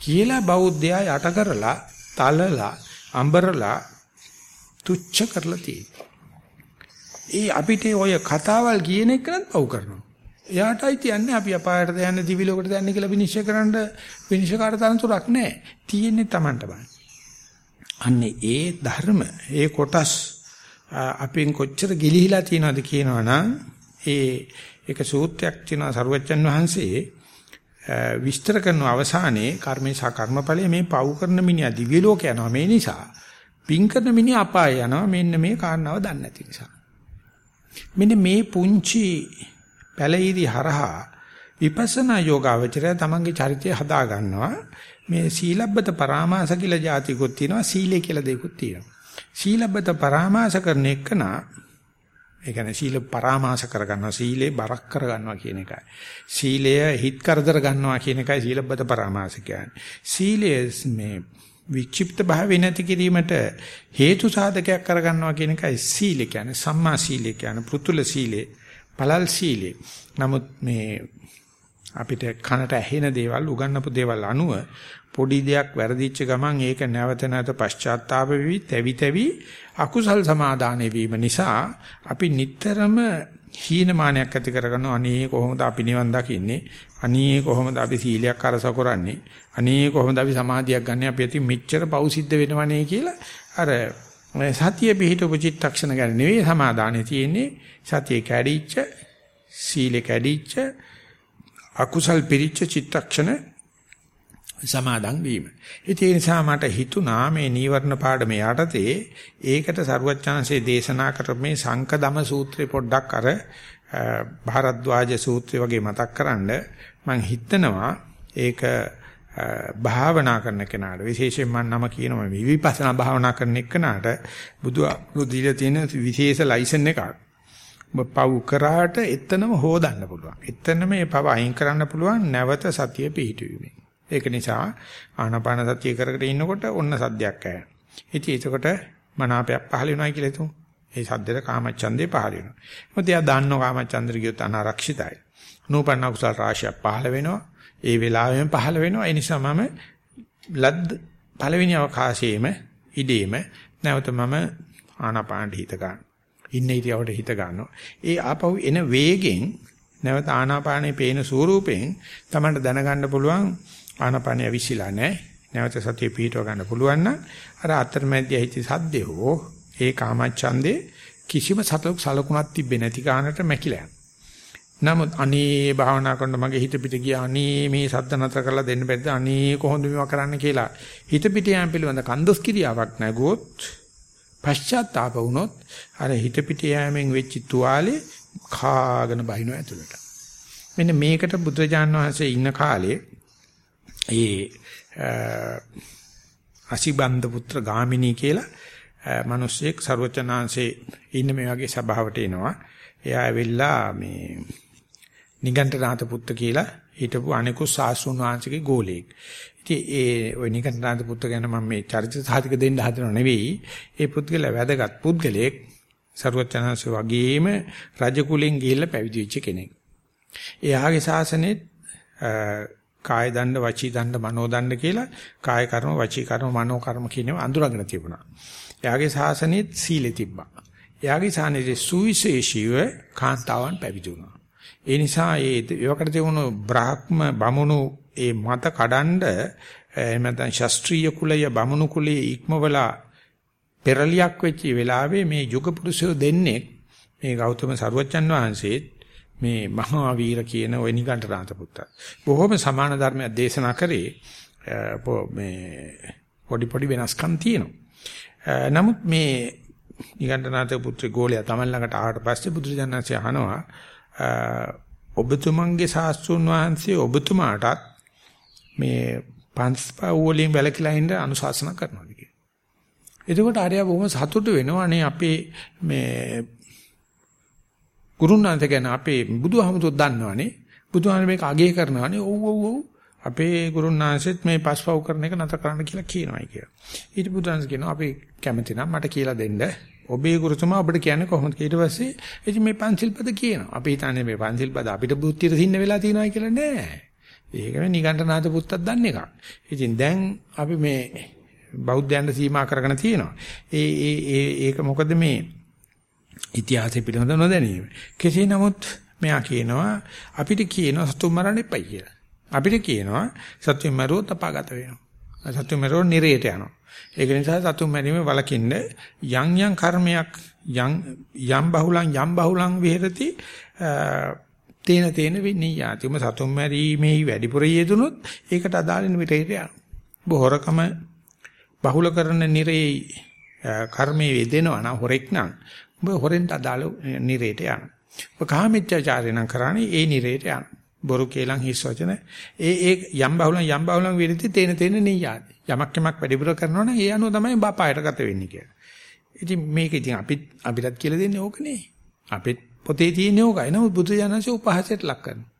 කියලා බෞද්ධයා යට කරලා, තලලා, අඹරලා තුච්ච කරලා තියෙනවා. ඒ අපිට ඔය කතාවල් කියන එක නම් පව් කරනවා. එයාටයි තියන්නේ අපි අපායට යන්නේ දිවි ලෝකයට යන්නේ කියලා විනිශ්චය කරන්න විනිශ්චයකාර තරතුරක් නැහැ. තියෙන්නේ Tamanට බලන්න. අන්නේ ඒ ධර්ම, ඒ කොටස් අපෙන් කොච්චර ගිලිහිලා තියෙනවද කියනවනම් ඒ ඒක සූත්‍රයක් තියෙනවා සරුවච්චන් වහන්සේ විස්තර කරන අවසානයේ කර්මේ සහ කර්මඵලයේ මේ පව් කරන මිනිහා දිව්‍ය ලෝක යනවා මේ නිසා. පින් කරන මිනිහා අපාය යනවා. මෙන්න මේ කාරණාව දන්නේ නැති නිසා. මෙන්න මේ පුංචි පැලිරි හරහා විපස්සනා යෝගාවචරය තමන්ගේ චරිතය හදා ගන්නවා. මේ සීලබ්බත පරාමාස කියලා જાතිකුත් තියෙනවා. සීලය කියලා දෙකුත් තියෙනවා. සීලබ්බත පරාමාස කරන එකනා ඒ කියන්නේ සීල පරාමාස කරගන්නවා සීලේ බරක් කරගන්නවා කියන එකයි. සීලය හිත් කරදර ගන්නවා කියන එකයි සීලබ්බත පරාමාස කියන්නේ. සීලය මේ වික්ෂිප්ත භාවය නැති කිරීමට හේතු සාධකයක් කරගන්නවා කියන එකයි සීල කියන්නේ. සම්මා සීලය කියන්නේ පෘතුල සීලේ, පළල් සීලේ. නමුත් මේ අපිට කනට ඇහෙන දේවල් උගන්නපු දේවල් අනුව පොඩි දෙයක් වැරදිච්ච ගමන් ඒක නැවත නැවත පශ්චාත්තාප වෙවි තැවි තැවි අකුසල් සමාදානෙ වීම නිසා අපි නිතරම හීනමානයක් ඇති කරගන්න අනේ කොහොමද අපි නිවන් දකින්නේ? අනේ කොහොමද අපි සීලයක් අරස කරන්නේ? අනේ කොහොමද අපි සමාධියක් ගන්න? අපි ඇති මෙච්චර පව් සිද්ධ වෙනවනේ කියලා අර සතිය පිහිටපු චිත්තක්ෂණ ගැන නෙවෙයි සමාදානෙ තියෙන්නේ. සතිය කැඩිච්ච සීලෙ කැඩිච්ච අකුසල් පිරිච්ච චිත්තක්ෂණ සමාදන් වීම. ඒ නිසා මට හිතුණා මේ නීවරණ පාඩම යටතේ ඒකට සරුවච්චාන්සේ දේශනා කර මේ සංකදම සූත්‍රේ පොඩ්ඩක් අර භාරද්වාජ සූත්‍රය වගේ මතක්කරනද මම හිතනවා ඒක භාවනා කරන කෙනාට විශේෂයෙන් මම නම කියනවා මේ විපස්සනා භාවනා කරන එක්කනට බුදු දීලා තියෙන විශේෂ ලයිසන් එකක්. පව් කරාට එතනම හොදන්න පුළුවන්. එතනම මේ පව අයින් කරන්න පුළුවන් නැවත සතිය පිහිටුවීමෙන්. ඒක නිසා ආනාපාන සතිය කරගෙන ඉන්නකොට ඔන්න සද්දයක් ඇහෙනවා. ඉතින් ඒකකොට මනාපයක් පහළ වෙනවා කියලා හිතමු. ඒ සද්දෙට කාමච්ඡන්දේ පහළ වෙනවා. මොකද එයා දන්නව කාමච්ඡන්දර කියොත් අනාරක්ෂිතයි. නූපන්න කුසල රාශියක් පහළ වෙනවා. ඒ වෙලාවෙම පහළ වෙනවා. ඒ නිසා මම ලද්ද පළවෙනි අවකාශයේම ඉදීම නැවත මම ආනාපානට හිත ගන්න. ඉන්න ඉරියවට හිත ගන්නවා. ඒ ආපහු එන වේගෙන් නැවත ආනාපානයේ පේන ස්වරූපයෙන් තමයි දැනගන්න පුළුවන් ආනපනිය විසිලා නැහැ. නැවත සතිය පිහිටව ගන්න පුළුවන් නම් අර අතරමැදිය හිටි සද්දේ හෝ ඒ කාමච්ඡන්දේ කිසිම සතලක් සලකුණක් තිබෙන්නේ නැති කාණට මැකිලා නමුත් අනේ භාවනා කරනකොට මගේ හිත පිට ගියා අනේ මේ සද්ද නතර කරලා දෙන්න බැරිද අනේ කොහොමද මේවා කරන්න කියලා හිත පිට යෑම පිළිබඳ කන්දොස් කිරියාවක් නැගුවොත් පශ්චාත්තාප වුණොත් අර හිත පිට යෑමෙන් වෙච්ච තුවාලේ කාගෙන බහිනවා ඇතුළට මෙන්න මේකට බුදුරජාන් වහන්සේ ඉන්න කාලේ ඒ අසිබන්ද පුත්‍ර ගාමිණී කියලා මිනිස්සෙක් ਸਰවචනාංශේ ඉන්න මේ වගේ සභාවට එනවා. එයා ඇවිල්ලා මේ නිගණ්ඨනාත පුත්ත කියලා හිටපු අනිකුත් සාස්ෘණ වංශිකේ ගෝලෙක්. ඉතින් ඒ ඔය නිකන්තාන්ත පුත්‍ර ගැන මම මේ චරිත සාධක දෙන්න හදනව නෙවෙයි. ඒ පුද්ගලයා වැදගත් පුද්ගලයෙක් සරුවචනහන්සේ වගේම රජ කුලෙන් ගිහිල්ලා පැවිදි වෙච්ච කෙනෙක්. එයාගේ ශාසනයේ කාය දණ්ඩ, වචී දණ්ඩ, මනෝ දණ්ඩ කියලා කාය කර්ම, වචී කර්ම, මනෝ කර්ම කියන ඒවා අඳුරගෙන තිබුණා. එයාගේ ශාසනයේ සීලෙ තිබ්බා. එයාගේ ශාසනයේ සුවිශේෂීව කාන්තාවන් පැවිදි වුණා. ඒ නිසා ඒ ඒකට තිබුණු බ්‍රාහ්ම බමුණු ඒ මත කඩන්ඩ එහෙම නැත්නම් ශාස්ත්‍රීය කුලය බමුණු කුලයේ ඉක්මවලා පෙරලියක් වෙච්ච වෙලාවේ මේ යුග පුරුෂයෝ දෙන්නේ මේ ගෞතම සරුවච්චන් වහන්සේත් මේ මහා වීර කියන ওই නිගණ්ඨනාත පුත්ත. බොහොම සමාන ධර්මයක් දේශනා කරේ මේ පොඩි පොඩි වෙනස්කම් තියෙනවා. නමුත් මේ නිගණ්ඨනාත පුත්‍රේ ගෝලයා Taman ළඟට ආවට පස්සේ බුදුරජාණන්සේ අහනවා ඔබතුමන්ගේ ශාස්ත්‍රුන් වහන්සේ ඔබතුමාටත් මේ පංස්පව වලින් වැළකීලා ඉන්න අනුශාසනා කරනවා කියලා. එතකොට ආර්ය බොහොම සතුටු වෙනවා අනේ අපේ මේ ගුරුනාන්ත ගැන අපේ බුදුහමතුත් දන්නවනේ. බුදුහාම මේක අගය කරනවානේ. ඔව් ඔව් ඔව්. අපේ ගුරුනාන්සෙත් මේ පස්පව් කරන එක නැතර කරන්න කියලා කියනවායි කියලා. ඊට බුදුහාම කියනවා අපි කැමති නම් මට කියලා දෙන්න. ඔබේ ගුරුතුමා ඔබට කියන්නේ කොහොමද ඊට පස්සේ ඉතින් මේ පන්සිල්පද කියනවා. අපි හිතන්නේ මේ පන්සිල්පද අපිට බුද්ධියට සින්න වෙලා තියෙනවා කියලා නෑ. ඒක මේ නිගණ්ඨනාත පුත්තක් දන්න එකක්. ඉතින් දැන් අපි මේ බෞද්ධයන්ට සීමා කරගෙන තියෙනවා. ඒ ඒ ඒක මොකද මේ ඉතිහාසය පිළිබඳ නොදැනීම. කෙසේ නමුත් මෙයා කියනවා අපිට කියනවා සතුන් මරන්න එපයි කියලා. අපිට කියනවා සතුන් මරුවොත් අපාගත වෙනවා. සතුන් මරුවොත් නිරේට යනවා. ඒක නිසා සතුන් මැරීමේ වලකින්න යම් යම් කර්මයක් යම් යම් බහුලං යම් බහුලං විහෙරති තේන තේන විඤ්ඤාතිම සතුම් මැරීමේ වැඩිපුර යෙදුනොත් ඒකට අදාළ නිරේට යනවා. බොහොරකම බහුල කරන නිරේ කර්මයේ යෙදෙනවා නම් හොරෙක් නම් ඔබ හොරෙන්ට අදාළ නිරේට යනවා. ඔබ කාමීත්‍යචාරය නම් කරන්නේ ඒ නිරේට යනවා. බොරු කේලම් හිස් වචන ඒ ඒ යම් බහුලම් යම් බහුලම් විරිති තේන තේන නියාති. යමක් යමක් වැඩිපුර කරනවා නම් ඒ අනුව තමයි බපායට ගත වෙන්නේ කියලා. ඉතින් මේක ඉතින් අපි අපිටත් කියලා දෙන්නේ ඕකනේ. අපිත් පොතේ තියෙන ඕකයි. නමුත් බුදු දනන්සේ උපහාසයට ලක් කරනවා.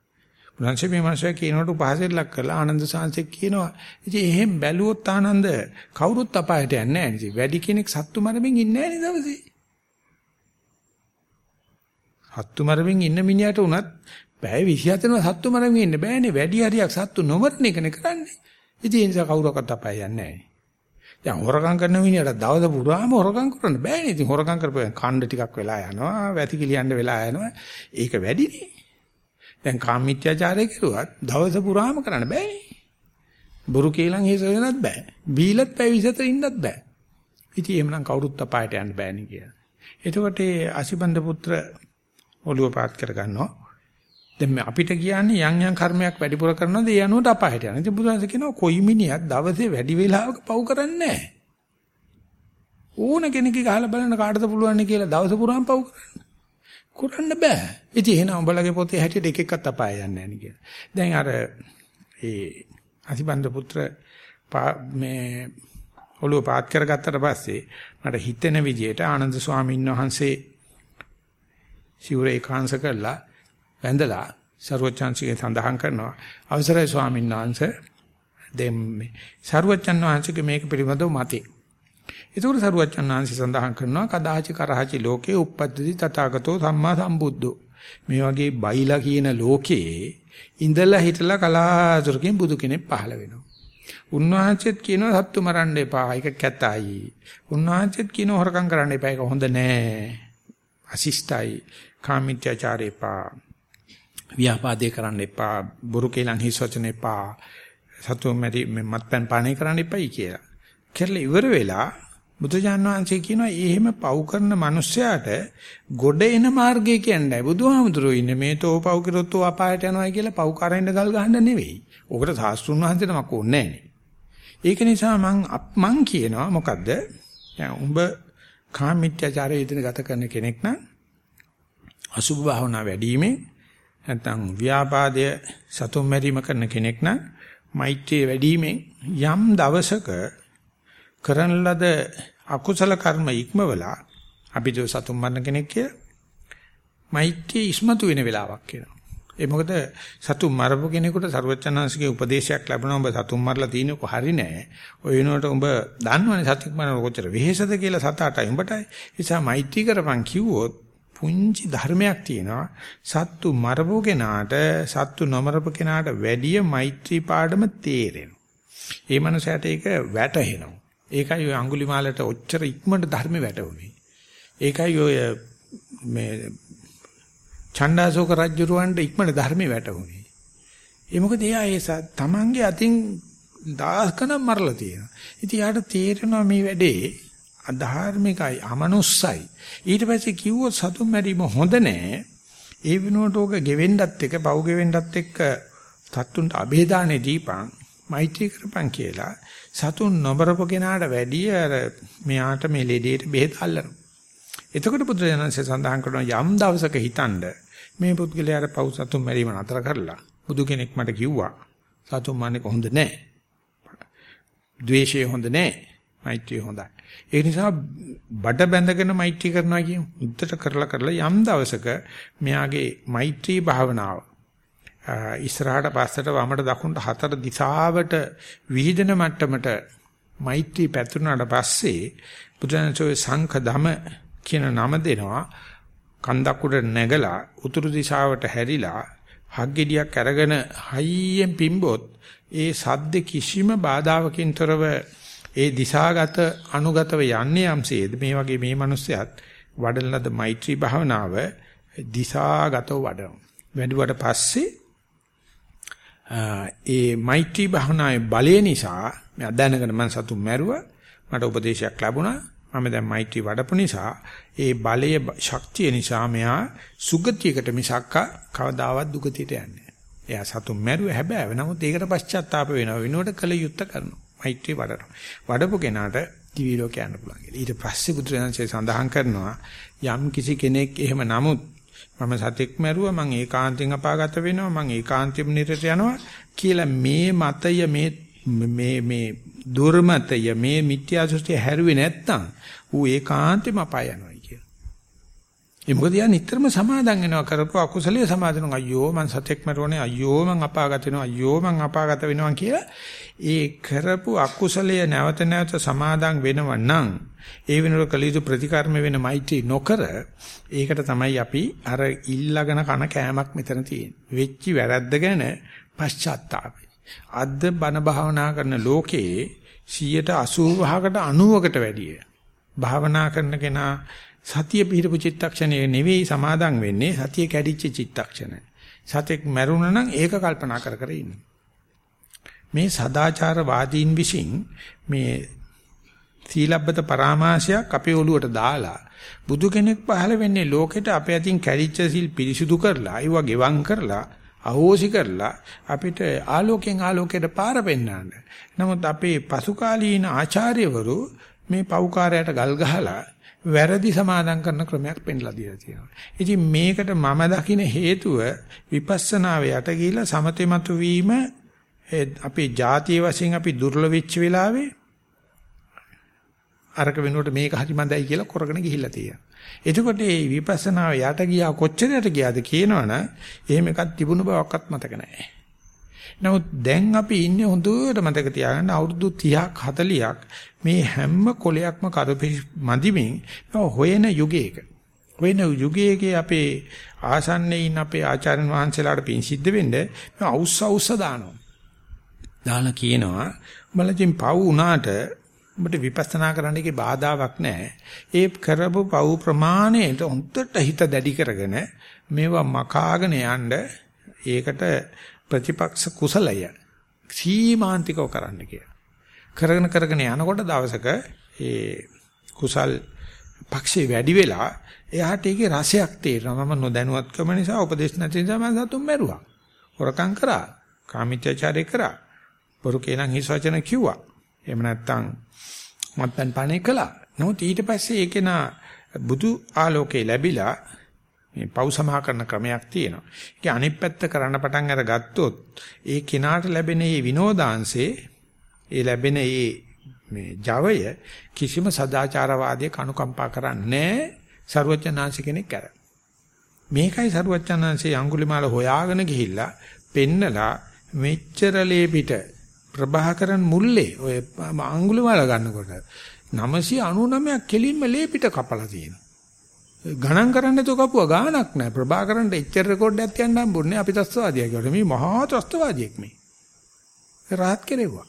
බුදුන්සේ මේ මාසය කියනකොට උපහාසයට ලක් කරලා ආනන්ද සාංශෙක් කියනවා. ඉතින් එහෙම බැලුවොත් ආනන්ද කවුරුත් අපායට යන්නේ නැහැ නේද? වැඩි කෙනෙක් සත්තු මරමින් ඉන්නේ නැහැ නේද දවසේ? සත්තු මරමින් ඉන්න මිනිහට උනත් බෑ 27ම සත්තු මරමින් ඉන්න බෑනේ. වැඩි හරියක් සත්තු නොමරන එකනේ කරන්නේ. ඉතින් ඒ නිසා කවුරක්වත් අපාය යන්නේ නැහැ. දැන් හොරකම් කරන මිනිහට දවස පුරාම හොරකම් කරන්න බෑනේ. ඉතින් හොරකම් කරපුවා කණ්ඩ ටිකක් වෙලා යනවා, වැති කිලියන්න වෙලා යනවා. ඒක වැඩිනේ. දැන් කාමීත්‍යාචාරය කරුවත් දවස පුරාම කරන්න බෑනේ. බොරු කේලම් හේස වෙනත් බෑ. බීලත් පැය 24 ඉන්නත් බෑ. ඉතින් එහෙමනම් කවුරුත් අපායට යන්න බෑනේ කියලා. එතකොට ඒ අසිබන්ද පුත්‍ර ඔළුව පාත් කර ගන්නවා. දැන් අපිට කියන්නේ යම් යම් කර්මයක් වැඩිපුර කරනවාද ඒ අනුවට අපායට යනවා. ඉතින් බුදුහාම කියනවා කොයි මිනිහක් දවසේ වැඩි වෙලාවක පව් කරන්නේ නැහැ. ඕන කෙනෙක් ගහලා බලන්න කාටද පුළුවන් කියලා දවස පුරාම පව් කරන්න. කරන්න බෑ. ඉතින් එහෙනම් උඹලගේ පොතේ හැටියට එක එකක් අපාය යන්නේ නැහැ කියලා. දැන් අර ඒ අතිබන්ද පුත්‍ර මේ ඔළුව පාත් කරගත්තට පස්සේ මට හිතෙන විදිහට ආනන්ද ස්වාමීන් වහන්සේ සිවුර ඒකාංශ කරලා වැඳලා ਸਰුවචාන්සිගේ සඳහන් කරනවා අවසරයි ස්වාමීන් වහන්සේ දෙම්මේ ਸਰුවචන් වහන්සේගේ මේක පිළිබඳව මතේ. ඒතකොට ਸਰුවචන් වහන්සේ සඳහන් කරනවා කදාචි කරහචි ලෝකේ උප්පද්දති තථාගතෝ සම්මා සම්බුද්ධෝ. මේ වගේ බයිලා කියන ලෝකේ ඉඳලා හිටලා කලාතුරකින් බුදු කෙනෙක් පහළ වෙනවා. උන්වහන්සේත් කියනවා සත්තු මරන්න එපා. ඒක කැතයි. උන්වහන්සේත් කියනවා හොරකම් කරන්න එපා. ඒක හොඳ නෑ. අසිෂ්ටයි. කාමීත්‍යචාරේපා. ව්‍යාපාදේ කරන්න එපා. බොරු කේලම් හිස් වචන එපා. සතු මෙරි මත්පැන් පානය කරන්න එපයි කියලා. කියලා ඉවර වෙලා බුදුජාන් වහන්සේ කියනවා එහෙම පව් කරන මිනිස්සයාට ගොඩ එන මාර්ගය කියන්නේ බුදුහාමුදුරුවෝ ඉන්නේ මේ තෝ පව් කරොත් තෝ අපායට යනවා කියලා පව් කරෙන්න ගල් ගහන්න නෙවෙයි. ඔකට සාස්ත්‍රුන් වහන්සේ නමක් ඕනේ ඒක නිසා මං මං කියනවා මොකද්ද? දැන් උඹ කාමීත්‍යචාරය ඉදින ගත කරන කෙනෙක් නම් අසුභ භාවනා වැඩිීමේ නැත්නම් ව්‍යාපාදය සතුම් මැරීම කරන කෙනෙක් නම් මෛත්‍රිය වැඩිමෙන් යම් දවසක කරන ලද අකුසල කර්ම ඉක්මවලා අපි දෝ සතුම් මරන කෙනෙක් කියලා මෛත්‍රිය ඉස්මතු වෙන වෙලාවක් කියනවා. ඒ මොකද සතුම් මරපු කෙනෙකුට ਸਰවචනංශගේ උපදේශයක් ලැබුණා ඔබ සතුම් මරලා තිනක හරි නෑ. ඔය වෙනුවට ඔබ දන්නවනේ සතුම් මරන කොච්චර වෙහෙසද කියලා සතාටයි උඹටයි. ඒ නිසා මෛත්‍රී කරපන් කිව්වොත් පුංචි ධර්මයක් තියෙනවා සත්තු මරපු කෙනාට සත්තු නොමරපු කෙනාට වැඩිය මෛත්‍රී පාඩම තේරෙනවා. ඒ මනසට ඒක වැටහෙනවා. ඒකයි ඔය අඟුලිමාලට ඔච්චර ඉක්මනට ධර්ම වැටුනේ. ඒකයි ඔය මේ චණ්ඩාසෝක රජුරවන්ට ඉක්මනට ධර්මේ වැටුනේ. ඒ මොකද එයා ඒ තමන්ගේ අතින් දාස්කනම් මරලා තියෙනවා. ඉතින් යාට තේරෙනවා මේ වැඩේ අධාර්මිකයි අමනුස්සයි. ඊට පස්සේ කිව්වොත් සතුන් මැරීම හොඳ නෑ. ඒ වෙනුවට ඕක ගෙවෙන්නත් එක පව් ගෙවෙන්නත් එක්ක සතුන්ට અભේදානේ දීපං මෛත්‍රී කරපං කියලා. සතුන් නොබරපු කෙනාට වැඩිය අර මෙයාට මේ ලෙඩේට බෙහෙත් අල්ලනවා. එතකොට බුදුරජාණන්සේ සඳහන් කරනවා යම් දවසක හිතනද මේ පුද්ගලයාට පව් සතුන් මැරීම නතර කරලා බුදු කෙනෙක් මට කිව්වා සතුන් මන්නේ හොඳ නෑ. ද්වේෂය හොඳ නෑ. මෛත්‍රිය හොඳයි ඒ නිසා බඩ බැඳගෙන මෛත්‍රී කරනවා කියමු. උද්දට කරලා කරලා යම් දවසක මෙයාගේ මෛත්‍රී භාවනාව ඉස්සරහට පස්සට වමට දකුණට හතර දිශාවට විහිදෙන මට්ටමට මෛත්‍රී පැතුරුනාට පස්සේ බුදුන්සෝ සංඛ ධම කියන නම දෙනවා කන්දක් උඩ නැගලා උතුරු දිශාවට හැරිලා හග්ගෙඩියක් අරගෙන හයියෙන් පිම්බොත් ඒ සද්ද කිසිම බාධාවකින් තොරව ඒ දිශාගත අනුගතව යන්නේ යම්සේද? මේ වගේ මේ මිනිස්සයත් වඩන ලද මෛත්‍රී භාවනාව දිශාගතව වඩන. වැඩුවට පස්සේ ඒ මෛත්‍රී භාවනාවේ බලය නිසා මම දැනගෙන මම සතුන් මැරුවා මට උපදේශයක් ලැබුණා. මම දැන් මෛත්‍රී වඩපු නිසා ඒ බලයේ ශක්තිය නිසා මෙයා සුගතියකට මිසක්ක කවදාවත් දුගතියට යන්නේ එයා සතුන් මැරුව හැබැයි නමුත් ඒකට පශ්චාත්තාප වෙනවා. වෙනුවට කල යුත්ත කරනවා. මෛත්‍රී වඩනවා වඩපු කෙනාට දිවි ලෝක යන්න පුළුවන් කියලා ඊට පස්සේ බුදුරජාණන්සේ සඳහන් කරනවා යම් කිසි කෙනෙක් එහෙම නමුත් මම සතෙක් මැරුවා මං ඒකාන්තයෙන් අපාගත වෙනවා මං ඒකාන්තයෙන් නිරට යනවා කියලා මේ මතය මේ මේ මේ දුර්මතය මේ මිත්‍යා දෘෂ්ටිය හැරුවේ නැත්තම් ඌ ඒකාන්තෙම අපාය යනවා කියලා. ඒ මොකද යා නිතරම සමාදම් වෙනවා කරපුව අකුසලයේ සමාදම් අයියෝ මං සතෙක් මරුවනේ අයියෝ මං අපාගත වෙනවා අයියෝ මං අපාගත වෙනවා කියලා ඒ කරපු අකුසලයේ නැවත නැවත සමාදම් වෙනව නම් ඒ වෙනුවට කළ යුතු ප්‍රතිකර්ම වෙන මෛත්‍රී නොකර ඒකට තමයි අපි අර ඉල්ලගෙන කන කෑමක් මෙතන තියෙන්නේ. වෙච්චි වැරද්ද ගැන පශ්චාත්තාපය. අද බණ භාවනා කරන ලෝකයේ 180කට 90කට වැඩිය භාවනා කරන කෙනා සතිය පිහිටපු චිත්තක්ෂණය නෙවෙයි සමාදන් වෙන්නේ සතිය කැඩිච්ච චිත්තක්ෂණ. සතෙක් මැරුණා නම් ඒක කල්පනා කර කර ඉන්න. මේ සදාචාරවාදීන් විසින් මේ සීලබ්බත පරාමාසයක් අපේ ඔළුවට දාලා බුදු කෙනෙක් පහළ වෙන්නේ ලෝකෙට අපේ අතින් කැඩිච්ච සිල් පිරිසුදු කරලා ඒවා ගෙවම් කරලා අහෝසි කරලා අපිට ආලෝකයෙන් ආලෝකයට පාර පෙන්නන්න. නමුත් අපේ පසුකාලීන ආචාර්යවරු මේ පෞකාරයට ගල් ගහලා වැරදි සමාදම් කරන ක්‍රමයක් පෙන්ලා දීලා තියෙනවා. ඉතින් මේකට මම දකින හේතුව විපස්සනාව යට ගිහිලා සමතෙමතු වීම අපේ ಜಾතිය වශයෙන් අපි දුර්ලභ වෙච්ච වෙලාවේ අරක වෙනුවට මේක හරි මන්දයි කියලා කරගෙන ගිහිල්ලා තියෙනවා. එතකොට මේ විපස්සනාව යට ගියා කොච්චරට ගියාද කියනවනම් එහෙම එකක් තිබුණ බවක්වත් මතක නැහැ. නමුත් දැන් අපි ඉන්නේ හොඳට මතක තියාගන්න අවුරුදු 30ක් 40ක් මේ හැම කොලයක්ම කරපි මදිමින් හොයන යුගයක. හොයන යුගයේදී අපේ ආසන්නයේ ඉන්න අපේ ආචාර්යන් වහන්සේලාට පින් සිද්ධ වෙන්නේ අවුස්ස අවුස්ස දානවා. දාලා කියනවා බලකින් පව් වුණාට ඔබට විපස්සනා කරන්න එකේ බාධාවක් නැහැ. ඒ කරපු පව් ප්‍රමාණයට හොඳට හිත දැඩි කරගෙන මේවා මකාගෙන යන්න ඒකට ප්‍රතිපක්ෂ කුසලය සීමාන්තිකව කරන්න කියලා. කරගෙන කරගෙන යනකොට දවසක ඒ කුසල් පක්ෂේ වැඩි වෙලා එයාට ඒකේ රසයක් තේරෙනවා. මම නොදැනුවත්කම නිසා උපදේශ නැති නිසා මම සතුන් මැරුවා. හොරකම් කරා. කාමීත්‍යචාරය කරා. බොරු කේනම් හිස් වචන කිව්වා. එහෙම නැත්නම් මත්පැන් පානේ කළා. නමුත් ඊට පස්සේ ඒකේන බුදු ආලෝකේ ලැබිලා මේ පව් සමා කරන ක්‍රමයක් තියෙනවා. ඒක අනිත් පැත්ත කරන්න පටන් අර ගත්තොත් ඒ කිනාට ලැබෙන මේ විනෝදාංශේ ඒ ලැබෙන මේ මේ ජවය කිසිම සදාචාරවාදී කනුකම්පා කරන්නේ සරුවචනාංශ කෙනෙක් කර. මේකයි සරුවචනාංශේ අඟුලිමාල හොයාගෙන ගිහිල්ලා පෙන්නලා මෙච්චර ලේපිට ප්‍රභාකරන් මුල්ලේ ඔය අඟුලිමාල ගන්නකොට 999ක් කෙලින්ම ලේපිට කපලා තියෙනවා. ගණන් කරන්න તો කපුවා ගාණක් නැහැ. ප්‍රභාකරන්ට එච්චර රෙකෝඩ් එකක් තියන්න හම්බුනේ අපි ත්‍ස්තවාදියා කියවට. මේ මහා ත්‍ස්තවාදියෙක් මේ. රාහත් කෙරෙව්වා.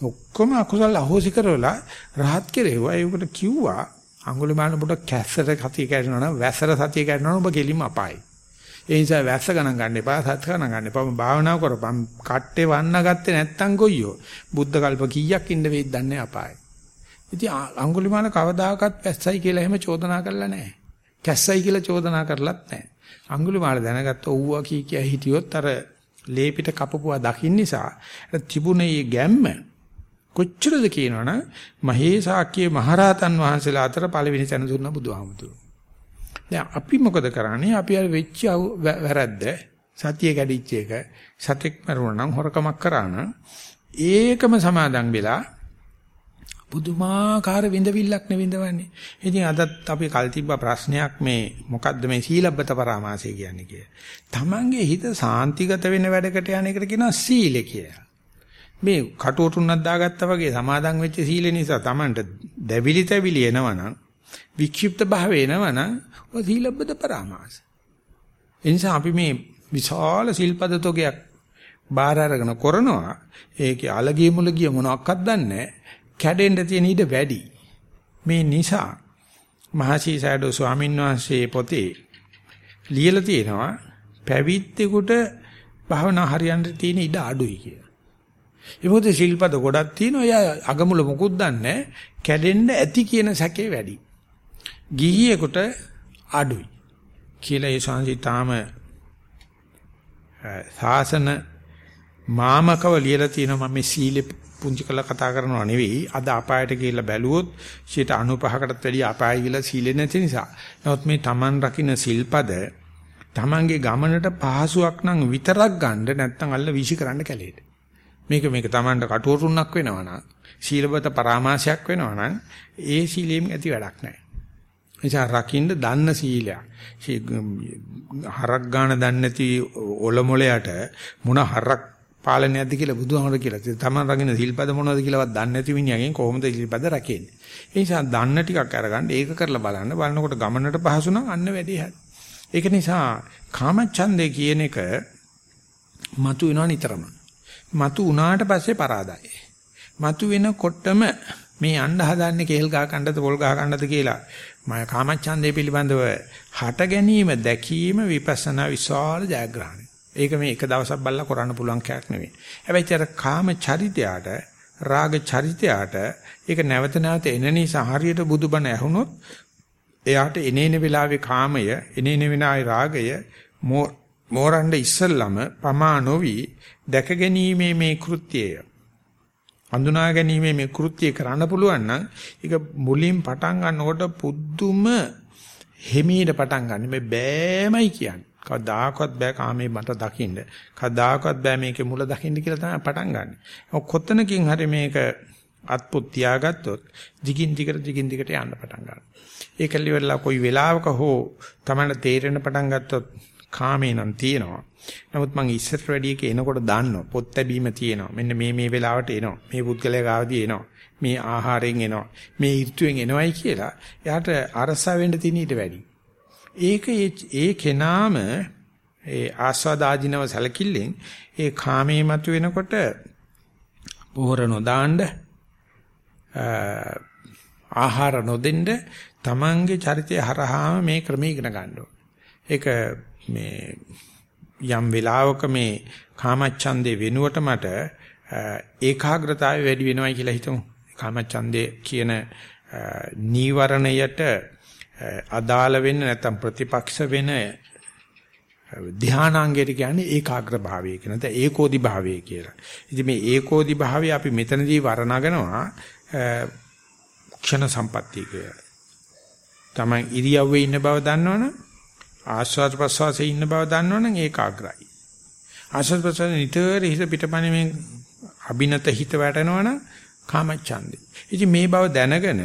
ඔක්කොම අකුසල අහෝසි කරවලා රාහත් කෙරෙව්වා. ඒකට කිව්වා අඟුලිමාල පොඩ කැස්සට සතිය කැඩෙනවා නම් වැසර සතිය කැඩෙනවා නම් ඔබ ගෙලිම අපායි. ඒ නිසා වැස්ස ගණන් ගන්න එපා සත් ගණන් ගන්න එපා මම භාවනාව කරපම් කට්ටේ වන්න ගත්තේ නැත්තම් කොයියෝ බුද්ධ කල්ප කීයක් ඉන්න වෙයිද දන්නේ අපායි ඉතින් අඟුලිමාල කවදාකවත් වැස්සයි කියලා එහෙම චෝදනා කරලා නැහැ කැස්සයි කියලා චෝදනා කරලත් නැහැ අඟුලිමාල දැනගත්ත ඌවා කී කිය හිටියොත් අර ලේපිට කපපුවා දකින්න නිසා තිබුණේ ගැම්ම කොච්චරද කියනවනම් මහේසාක්‍ය මහරහතන් වහන්සේලා අතර පළවෙනි තැන දුන්න බුදුහාමුදුරුවෝ දැන් අපි මොකද කරන්නේ? අපි අර වෙච්ච වැරද්ද සතිය කැඩිච්ච එක සතෙක් මරුණා නම් හොරකමක් කරා නම් ඒකම සමාදන් වෙලා පුදුමාකාර විඳවිල්ලක් නෙවිඳවන්නේ. ඉතින් අදත් අපි කල් තිබ්බ ප්‍රශ්නයක් මේ මොකද්ද මේ සීලබ්බත පරාමාසය කියන්නේ කිය. තමන්ගේ හිත සාන්තිගත වෙන වැඩකට යන එකට කියනවා සීලය කියලා. මේ කටුවටුන්නක් දාගත්තා වගේ සමාදන් වෙච්ච සීල නිසා තමන්ට දැවිලි තැවිලි එනවනම් වික්ෂිප්ත භාවය එනවනම් ඔය සීලබ්බත පරාමාස. ඒ නිසා අපි මේ විශාල සිල්පද තෝගයක් බාර අරගෙන කරනවා. ඒකේ අලගිය මුලගිය මොනක්වත් දන්නේ කැඩෙන්න තියෙන ඊට වැඩි. මේ නිසා මහසී සයඩෝ ස්වාමීන් වහන්සේ පොතේ ලියලා තියෙනවා පැවිද්දෙකුට භවනා හරියන්න තියෙන ඉඩ අඩුයි කියලා. ඒ මොකද ශිල්පද ගොඩක් තියෙනවා. එයා අගමුල මොකුත් දන්නේ කැඩෙන්න ඇති කියන සැකේ වැඩි. ගිහියෙකුට අඩුයි. කියලා ඒ සංසිතාම සාසන මාමකව ලියලා තියෙනවා මම මේ සීලෙ පුංචි කළා කතා කරනවා නෙවෙයි අද අපායට ගිහිල්ලා බැලුවොත් 95කටත් වැඩිය අපාය ගිහිල්ලා සීලෙ නැති නිසා. නමුත් මේ Taman රකින්න සිල්පද Tamanගේ ගමනට පහසුවක් නම් විතරක් ගන්න නැත්නම් අල්ල වීසි කරන්න කැලේට. මේක මේක Tamanට කටුවරුණක් වෙනවා නම් සීලබත පරාමාසයක් වෙනවා නම් ඒ සීලෙම ඇති වැඩක් නැහැ. නිසා රකින්න දන්න සීලයක්. හරක් ගාන දන්නේ නැති ඔලොමොලයට මොන හරක් පාලනයක්ද කියලා බුදුහාමර කියලා. තමන් රකින්න සිල්පද මොනවද කියලාවත් දන්නේ නැති මිනිහගෙන් කොහොමද සිල්පද රැකෙන්නේ. ඒ නිසා දන්න ටිකක් අරගන්න ඒක කරලා බලන්න. බලනකොට ගමනට පහසු නම් අන්න වැඩි හරි. ඒක නිසා කාමච්ඡන්දේ කියන එක මතු වෙනවා නිතරම. මතු වුණාට පස්සේ පරාදයි. මතු වෙනකොටම මේ යන්න හදන්නේ කේල් ගහ කණ්ඩද පොල් ගහ කණ්ඩද කියලා මම කාමච්ඡන්දේ පිළිබඳව හට ගැනීම දැකීම විපස්සනා විශාල ජයග්‍රහණය. ඒක මේ එක දවසක් බලලා කරන්න පුළුවන් කයක් නෙවෙයි. හැබැයි අර කාම චරිතයට රාග චරිතයට ඒක නැවත නැවත එන නිසා හරියට බුදුබණ ඇහුනොත් එයාට එනේන වෙලාවේ කාමය එනේන වෙනාවේ රාගය මෝරණ්ඩ ඉස්සල්ලාම පමා නොවි දැක ගැනීමේ මේ කෘත්‍යය. හඳුනා ගැනීමේ මේ කෘත්‍යය කරන්න පුළුවන් නම් ඒක මුලින් පටන් ගන්නකොට පුදුම හිමීට පටන් ගන්න. මේ බෑමයි කියන්නේ. කවදාකවත් බෑ කාමේ මට දකින්න. කවදාකවත් බෑ මේකේ මුල දකින්න කියලා තමයි පටන් ගන්න. කොතනකින් හරි මේක අත්පොත් තියාගත්තොත් දිගින් දිගට දිගින් දිගට යන්න පටන් ගන්නවා. ඒක liverලා කොයි වෙලාවක හෝ තමයි තේරෙන පටන් ගත්තොත් කාමේ නම් තියෙනවා. නමුත් මං ඉස්සරට වැඩි එක එනකොට දාන්නවා. පොත් ලැබීම තියෙනවා. මෙන්න මේ මේ වෙලාවට එනවා. මේ පුද්ගලයා ගාවදී එනවා. මේ ආහාරයෙන් එනවා. මේ ඍතුවෙන් එනවයි කියලා. එයාට අරසා වෙන්න තියෙන ඊට වැඩි. ඒක ඒ කෙනාම ඒ ආස්වාදාජිනව සැලකිල්ලෙන් ඒ කාමයේ මත වෙනකොට පොහොර නොදාන්න ආහාර නොදෙන්න තමන්ගේ චරිතය හරහාම මේ ක්‍රම ඉගෙන ගන්න ඒක මේ යම් වෙලාවක මේ කාමච්ඡන්දේ වෙනුවට මට ඒකාග්‍රතාවය වැඩි වෙනවයි කියලා හිතමු. කාමච්ඡන්දේ කියන නීවරණයට අදාළ වෙන්න නැත්නම් ප්‍රතිපක්ෂ වෙන ධානාංගයට කියන්නේ ඒකාග්‍ර භාවය කියන නැත්නම් ඒකෝදි භාවය කියලා. ඉතින් මේ ඒකෝදි භාවය අපි මෙතනදී වර්ණනගනවා ක්ෂණ සම්පත්තිය කියලා. තමයි ඉරියව්වේ ඉන්න බව දන්නවනම් ආස්වාද ප්‍රසවාසයේ ඉන්න බව දන්නවනම් ඒකාග්‍රයි. ආස්වාද ප්‍රසවාසයේ නිතර හිත පිටපණීමෙන් අබිනත හිත වැටෙනවනම් කාමච්ඡන්දේ. ඉතින් මේ බව දැනගෙන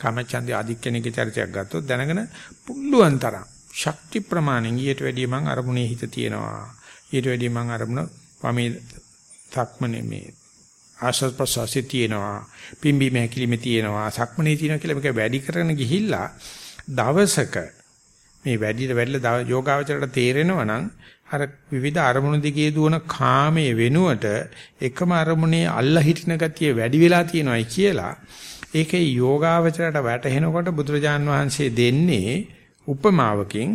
කාමචන්දේ ආධික්කණයේ චරිතයක් ගත්තොත් දැනගෙන පුළුවන් තරම් ශක්ති ප්‍රමාණෙන් ඊට වැඩිය මං අරමුණේ හිත තියෙනවා. ඊට වැඩිය මං අරමුණ වමේ සක්මනේ මේ ආශස් ප්‍රසවාසී තියෙනවා. පිම්බි මහැකිලිමේ තියෙනවා. සක්මනේ තියෙනවා කියලා මේක වැඩි කරගෙන ගිහිල්ලා දවසක මේ වැඩිට වැඩිලා යෝගාවචරයට තේරෙනවා නම් අර විවිධ අරමුණු දිගේ දුවන කාමයේ වෙනුවට එකම අරමුණේ අල්ලා හිටින ගතිය වැඩි වෙලා තියෙනවායි කියලා ඒකේ යෝගාවචරයට වැටහෙනකොට බුදුරජාන් වහන්සේ දෙන්නේ උපමාවකින්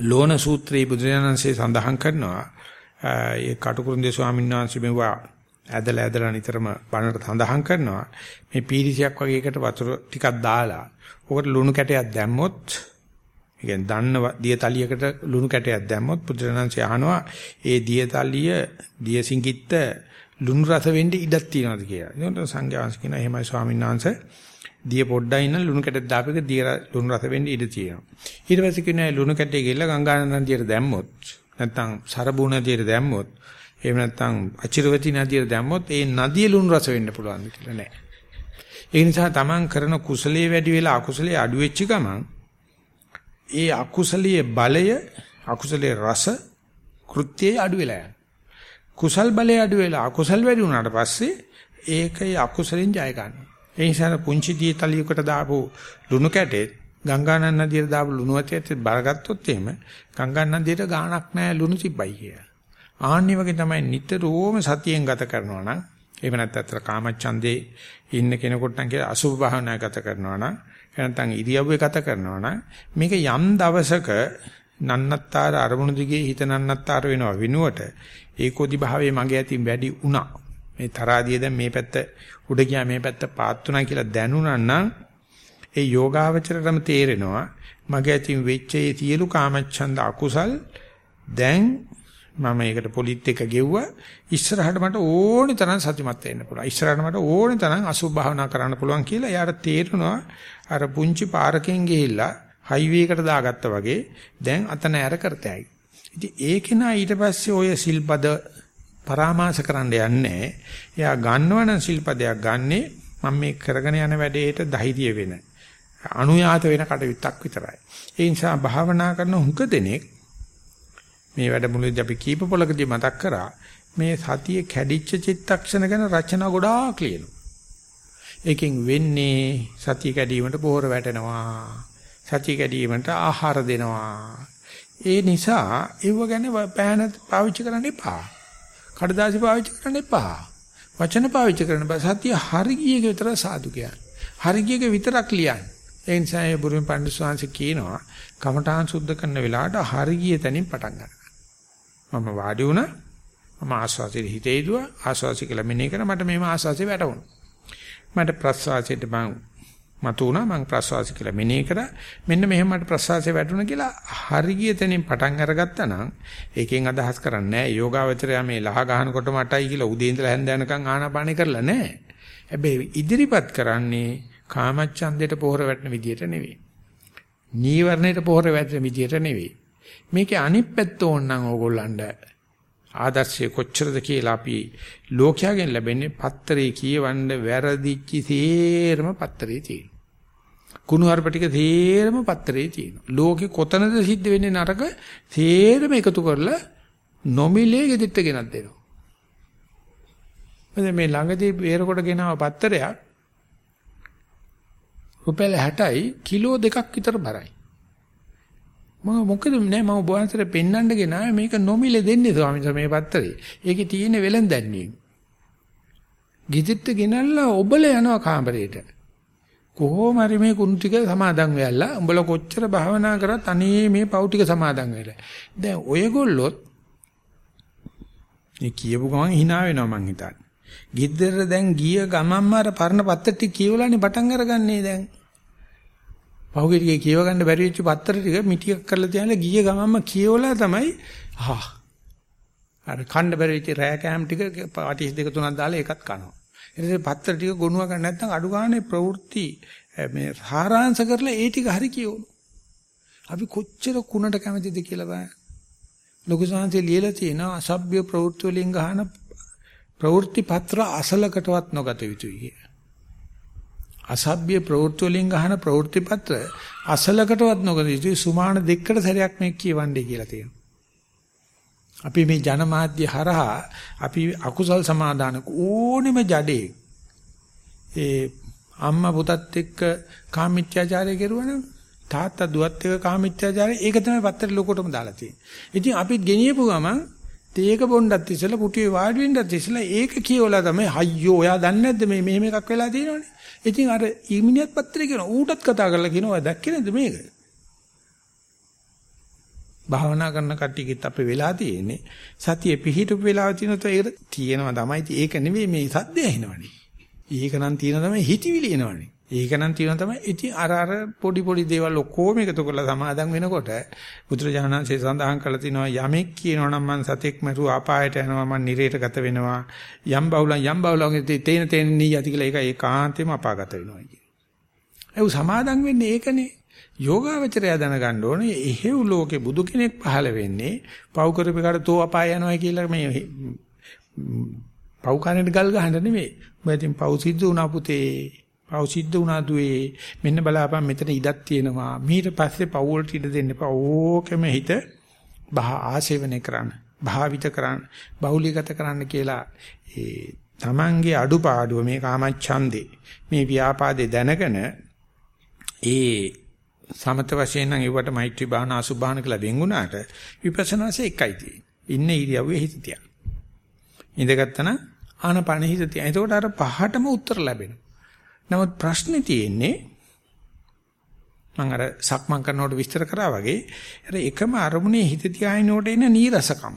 ලෝණ සූත්‍රයේ බුදුරජාණන්සේ සඳහන් කරනවා ඒ කටුකුරුන්දේ ස්වාමීන් වහන්සේ මෙවුවා ඇදලා ඇදලා නිතරම බණට සඳහන් කරනවා මේ පීරිසියක් වගේ එකට වතුර ටිකක් දාලා ඔකට ලුණු කැටයක් දැම්මොත් ඒ දන්න දියතලියකට ලුණු කැටයක් දැම්මොත් බුදුරජාණන්සේ අහනවා ඒ දියතලිය දියසිඟිත්ත ලුණු රස වෙන්න ඉඩක් තියනවාද කියලා. ඒකට සංඝයා වහන්සේ කියනවා එහෙමයි ස්වාමීන් වහන්සේ. දිය පොඩ්ඩයි ඉන්න ලුණු කැටයක් දාපෙක දිය ලුණු රස වෙන්න ඉඩ තියෙනවා. ඊට පස්සේ කියනවා ලුණු කැටේ ගිහලා ගංගා නදියට දැම්මොත් නැත්නම් සරබුණ නදියට දැම්මොත් එහෙම නැත්නම් අචිරවති නදියට දැම්මොත් ඒ නදිය ලුණු රස වෙන්න පුළුවන් කියලා නෑ. ඒ නිසා තමන් කරන කුසලයේ වැඩි වෙලා අකුසලයේ අඩු වෙච්ච ගමන් ඒ අකුසලයේ බලය අකුසලයේ රස කෘත්‍යයේ අඩු වෙලා යනවා. කුසල් බලය අඩු වෙලා අකුසල් වැඩි වුණාට පස්සේ ඒකයි අකුසලෙන් ජය ගන්න. ඒ නිසා පුංචි දීතලියකට දාපු ලුණු කැටේ ගංගානන් නදියට දාපු ලුණු ඇටයට බරගත්තොත් එහෙම ගංගානන් නදියට ගාණක් නැහැ ලුණු තිබ්බයි කිය. ආන්නේ වගේ තමයි නිතරම සතියෙන් ගත කරනවා නම් එහෙම නැත්නම් අතර කාමච්ඡන්දේ ඉන්න කෙනෙකුට නම් කියලා අසුභ භාවනා ගත කරනවා නම් නැත්නම් ඉරියව්වේ ගත කරනවා නම් මේක යම් දවසක නන්නත්තර අරමුණු දිගේ හිත නන්නත්තර වෙනවා විනුවට ඒකෝදි භාවයේ මගේ අතින් වැඩි වුණා. මේ තරාදිය දැන් මේ පැත්ත උඩ ගියා මේ පැත්ත පාත් වුණා කියලා දැනුණා නම් ඒ යෝගාවචරයටම තේරෙනවා මගේ අතින් වෙච්ච ඒ සියලු කාමච්ඡන්ද අකුසල් දැන් මම ඒකට පොලිත් එක ගෙව්වා. ඉස්සරහට මට ඕනි තරම් සතුටුමත් වෙන්න පුළුවන්. ඉස්සරහට මට ඕනි තරම් අසුභ භාවනා කරන්න පුළුවන් කියලා එයාට තේරෙනවා. අර පුංචි පාරකින් ගිහිල්ලා හයිවේ එකට දාගත්තා වගේ දැන් අතන ඇර කරතයි. ඉතින් ඒක නා ඊට පස්සේ ඔය සිල්පද පරාමාස කරන්න යන්නේ එයා ගන්නවනම් සිල්පදයක් ගන්නේ මම මේ කරගෙන යන වැඩේට ධෛර්ය වෙන අනුයාත වෙන කටයුත්තක් විතරයි ඒ නිසා භාවනා කරන හුඟ දෙනෙක් මේ වැඩමුළුවේදී අපි කීප පොලකදී මතක් කරා මේ සතිය කැඩිච්ච චිත්තක්ෂණ ගැන රචනා ගොඩාක් ලියනවා. ඒකෙන් වෙන්නේ සතිය කැඩීමට පොහොර වැටෙනවා. සතිය කැඩීමට ආහාර දෙනවා. ඒ නිසා ඒව ගැන පෑන පාවිච්චි කරන්න එපා. කඩදාසි පාවිච්චි කරන්න එපා. වචන පාවිච්චි කරන්න බෑ. සතිය හරියක විතර සාදු කියන්නේ. හරියක විතරක් ලියන්නේ. ඒ නිසා ඒ බුරුම පඬිස්සවාංශ කියනවා කමඨාන් සුද්ධ කරන වෙලාවට හරිය තැනින් පටන් ගන්න. මම වාඩි වුණා. මම ආස්වාසියේ හිතේ දුවා. ආස්වාසි කියලා මෙනේ කර මට මේම ආස්වාසිය වැටුණා. මට ප්‍රස්වාසයට මං මතුණා මං ප්‍රස්වාසි කියලා මෙනේ කරා. මෙන්න මෙහෙම මට ප්‍රස්වාසය වැටුණා කියලා හරිය තැනින් පටන් අරගත්තා නම් ඒකෙන් අදහස් කරන්නේ නැහැ. යෝගාවචරය මේ ලහ ගහනකොට මටයි කියලා උදේ ඉඳලා හැන්ද යනකම් ආනාපානෙ කරලා නැහැ. හැබැයි ඉදිරිපත් කරන්නේ කාමච්ඡන්දයට පොහොර වැටෙන විදියට නෙවෙයි. නීවරණයට පොහොර වැටෙන විදියට නෙවෙයි. මේකේ අනිත් පැත්ත ඕනනම් ඕගොල්ලන්ට ආදර්ශය කොච්චරද කියලා අපි ලෝකයාගෙන් ලැබෙන්නේ පත්තරේ කියවන්න වැරදිච්ච සේරම පත්තරේ තියෙනවා. කුණු හarp ටික සේරම පත්තරේ තියෙනවා. ලෝකේ කොතනද සිද්ධ වෙන්නේ නරක සේරම එකතු කරලා නොමිලේ ගෙදිට ගෙනත් දෙනවා. මේ ළඟදී බේරකොට ගෙනාව පත්තරයක් රුපියල් 60යි කිලෝ දෙකක් විතර බරයි. මම මොකද නෑ මම බෝවන්සර පෙන්නන්න ගෙනාවේ මේක නොමිලේ දෙන්නේ ස්වාමීන් වහන්සේ මේ පත්තරේ. ඒකේ තියෙන වෙලෙන් දැන්නේ. ගිදිත්ත ගෙනල්ලා ඔබල යනවා කාමරේට. කොහොම හරි මේ කුණු ටික සමාදන් වෙයලා උඹලා කොච්චර භාවනා කරත් අනේ මේ පව් ටික සමාදන් වෙලා. දැන් ඔයගොල්ලොත් මේ කියපු ගමන් hina වෙනවා මං හිතන්නේ. ගිද්දර දැන් ගිය ගමන්ම අර පරණ පත්‍ර ටික කියවලානේ පටන් අරගන්නේ දැන්. පහුගිය ටිකේ කියව ගන්න බැරි වෙච්ච පත්තර ටික මිටියක් කරලා තියලා ගිය ගමන්ම කියවලා තමයි ආ අර කන්න බැරි වෙච්ච රෑ කෑම් ටික පාටිස් දෙක තුනක් දාලා ඒකත් කනවා. ඊට පස්සේ පත්තර ටික ගොනුව ගන්න නැත්නම් අඩු ගානේ ප්‍රවෘත්ති මේ සාරාංශ කරලා ඒ ටික හරි කියවමු අපි කොච්චර කුණට කැමතිද කියලා බලන්න. ලොකු සංහසේ ලියලා තියෙනවා අසභ්‍ය ප්‍රවෘත්ති වලින් ගහන ප්‍රවෘත්ති පත්‍ර අසලකටවත් නොගත යුතුයි කියලා. අසභ්‍ය ප්‍රවෘත්ති වලින් ගහන ප්‍රවෘත්ති පත්‍ර අසලකටවත් නොකද යුතු සුමාන දෙකකට සැරයක් මේක කියවන්නේ කියලා තියෙනවා. අපි මේ ජනමාධ්‍ය හරහා අපි අකුසල් සමාදාන ඕනෙම ජඩේ ඒ අම්මා පුතත් එක්ක කාමීත්‍යාචාරය කරුවනම් තාත්තා දුවත් එක්ක කාමීත්‍යාචාරය ඒක තමයි පත්‍රේ ලොකටම දාලා තියෙන්නේ. ඉතින් අපිත් ගෙනියපු ගමන් තේක බොණ්ඩත් ඉස්සලා පුටියේ වාඩි වෙන්නත් ඉස්සලා ඒක කියවලා තමයි අයියෝ ඔයා දන්නේ නැද්ද මේ මෙහෙම එකක් වෙලා තියෙනවනේ. ඉතින් අර ඊමිනියත් පත්‍රේ කියන ඌටත් කතා කරලා කියනවා දැක්කේ නේද මේක? භාවනා කරන කට්ටියකිට අපේ වෙලා තියෙන්නේ සතිය පිහිටුපු වෙලාව තියෙනත් ඒක තියෙනවා තමයි. ඒක නෙවෙයි මේ සද්දය ඇහෙනවනේ. ඒක නම් තියෙන තමයි හිතවිලි එනවනේ. ඒක නම් තියෙන තමයි ඉතින් අර අර පොඩි පොඩි දේවල් ඔක්කොම එකතු කරලා සමාදන් වෙනකොට බුදුරජාණන්සේ සඳහන් කළා තිනවා යමෙක් කියනවා නම් මං සතෙක් මරු අපායට යනවා මං නිරේට ගත වෙනවා යම් බවුලන් යම් බවුලන් තේන තේන නී යති කියලා ඒක ඒකාන්තෙම අපාගත වෙනවා කිය. ඒ සමාදන් වෙන්නේ ඒකනේ. යෝගාවචරය දැනගන්න ඕනේ එහෙව් ලෝකේ බුදු කෙනෙක් පහළ වෙන්නේ පව් කරපේකට තෝ අපාය යනවා කියලා මේ පව් කන්නට ගල් ගහන්න නෙමෙයි. මම ඉතින් පව් සිද්ධ වුණා පුතේ පව් සිද්ධ වුණා දුවේ මෙන්න බලාපන් මෙතන ඉඩක් තියෙනවා මීට පස්සේ පව් වලට ඉඩ දෙන්න එපා ඕකෙම හිත බහ ආසේවනය කරන්න භාවිත කරන්න බහුලීගත කරන්න කියලා ඒ තමන්ගේ අඩුපාඩුව මේ කාමච්ඡන්දේ මේ ව්‍යාපාදේ දැනගෙන ඒ සමත වශයෙන් නම් ඒවට මෛත්‍රී භාවන අසුභාන කියලා වෙන්ුණාට විපස්සනාසේ එකයි තියෙන්නේ. ඉන්න ඉරියව්වේ හිත තියන්න. ඉඳගත්තන ආනපන හිත තියන්න. එතකොට අර පහටම උත්තර ලැබෙනවා. නමුත් ප්‍රශ්නේ තියෙන්නේ මම අර සක්මන් කරනකොට විස්තර කරා වගේ අර එකම අරමුණේ හිත තියාිනකොට එන නීරසකම.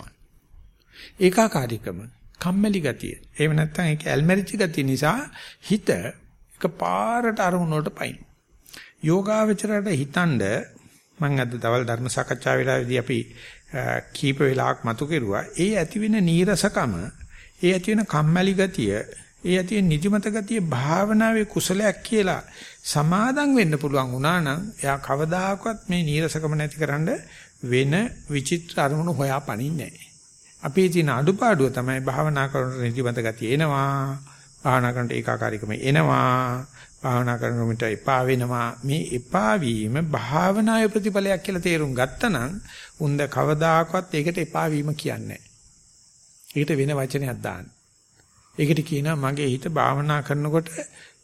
ඒකාකාරීකම, කම්මැලි ගතිය. එහෙම නැත්නම් ඒක ඇල්මැරිච්ච ගතිය නිසා හිත එකපාරට අරමුණ වලට පයින්. යෝගාවචරයට හිතනද මම අද දවල් ධර්ම සාකච්ඡා වෙලාවේදී අපි කීප වෙලාවක් මතු කෙරුවා. ඒ ඇති වෙන නීරසකම, ඒ ඇති වෙන කම්මැලි ගතිය, ඒ ඇති වෙන නිදිමත ගතිය භාවනාවේ කුසලයක් කියලා සමාදම් වෙන්න පුළුවන් වුණා නම් එයා කවදාකවත් මේ නීරසකම නැතිකරන්න වෙන විචිත්‍ර අරමුණු හොයා පනින්නේ නැහැ. අපේ තියෙන අඩුපාඩුව තමයි භාවනා කරනකොට නිදිමත ගතිය එනවා. භාවනා කරනකොට ඒකාකාරීකම එනවා. භාවනා කරනකොට එපා වෙනවා. මේ එපා වීම භාවනාවේ ප්‍රතිඵලයක් කියලා තේරුම් ගත්තනම් උන්ද කවදාකවත් ඒකට එපා වීම කියන්නේ ඒකට වෙන වචනයක් දාන්න. ඒකට කියනවා මගේ හිත භාවනා කරනකොට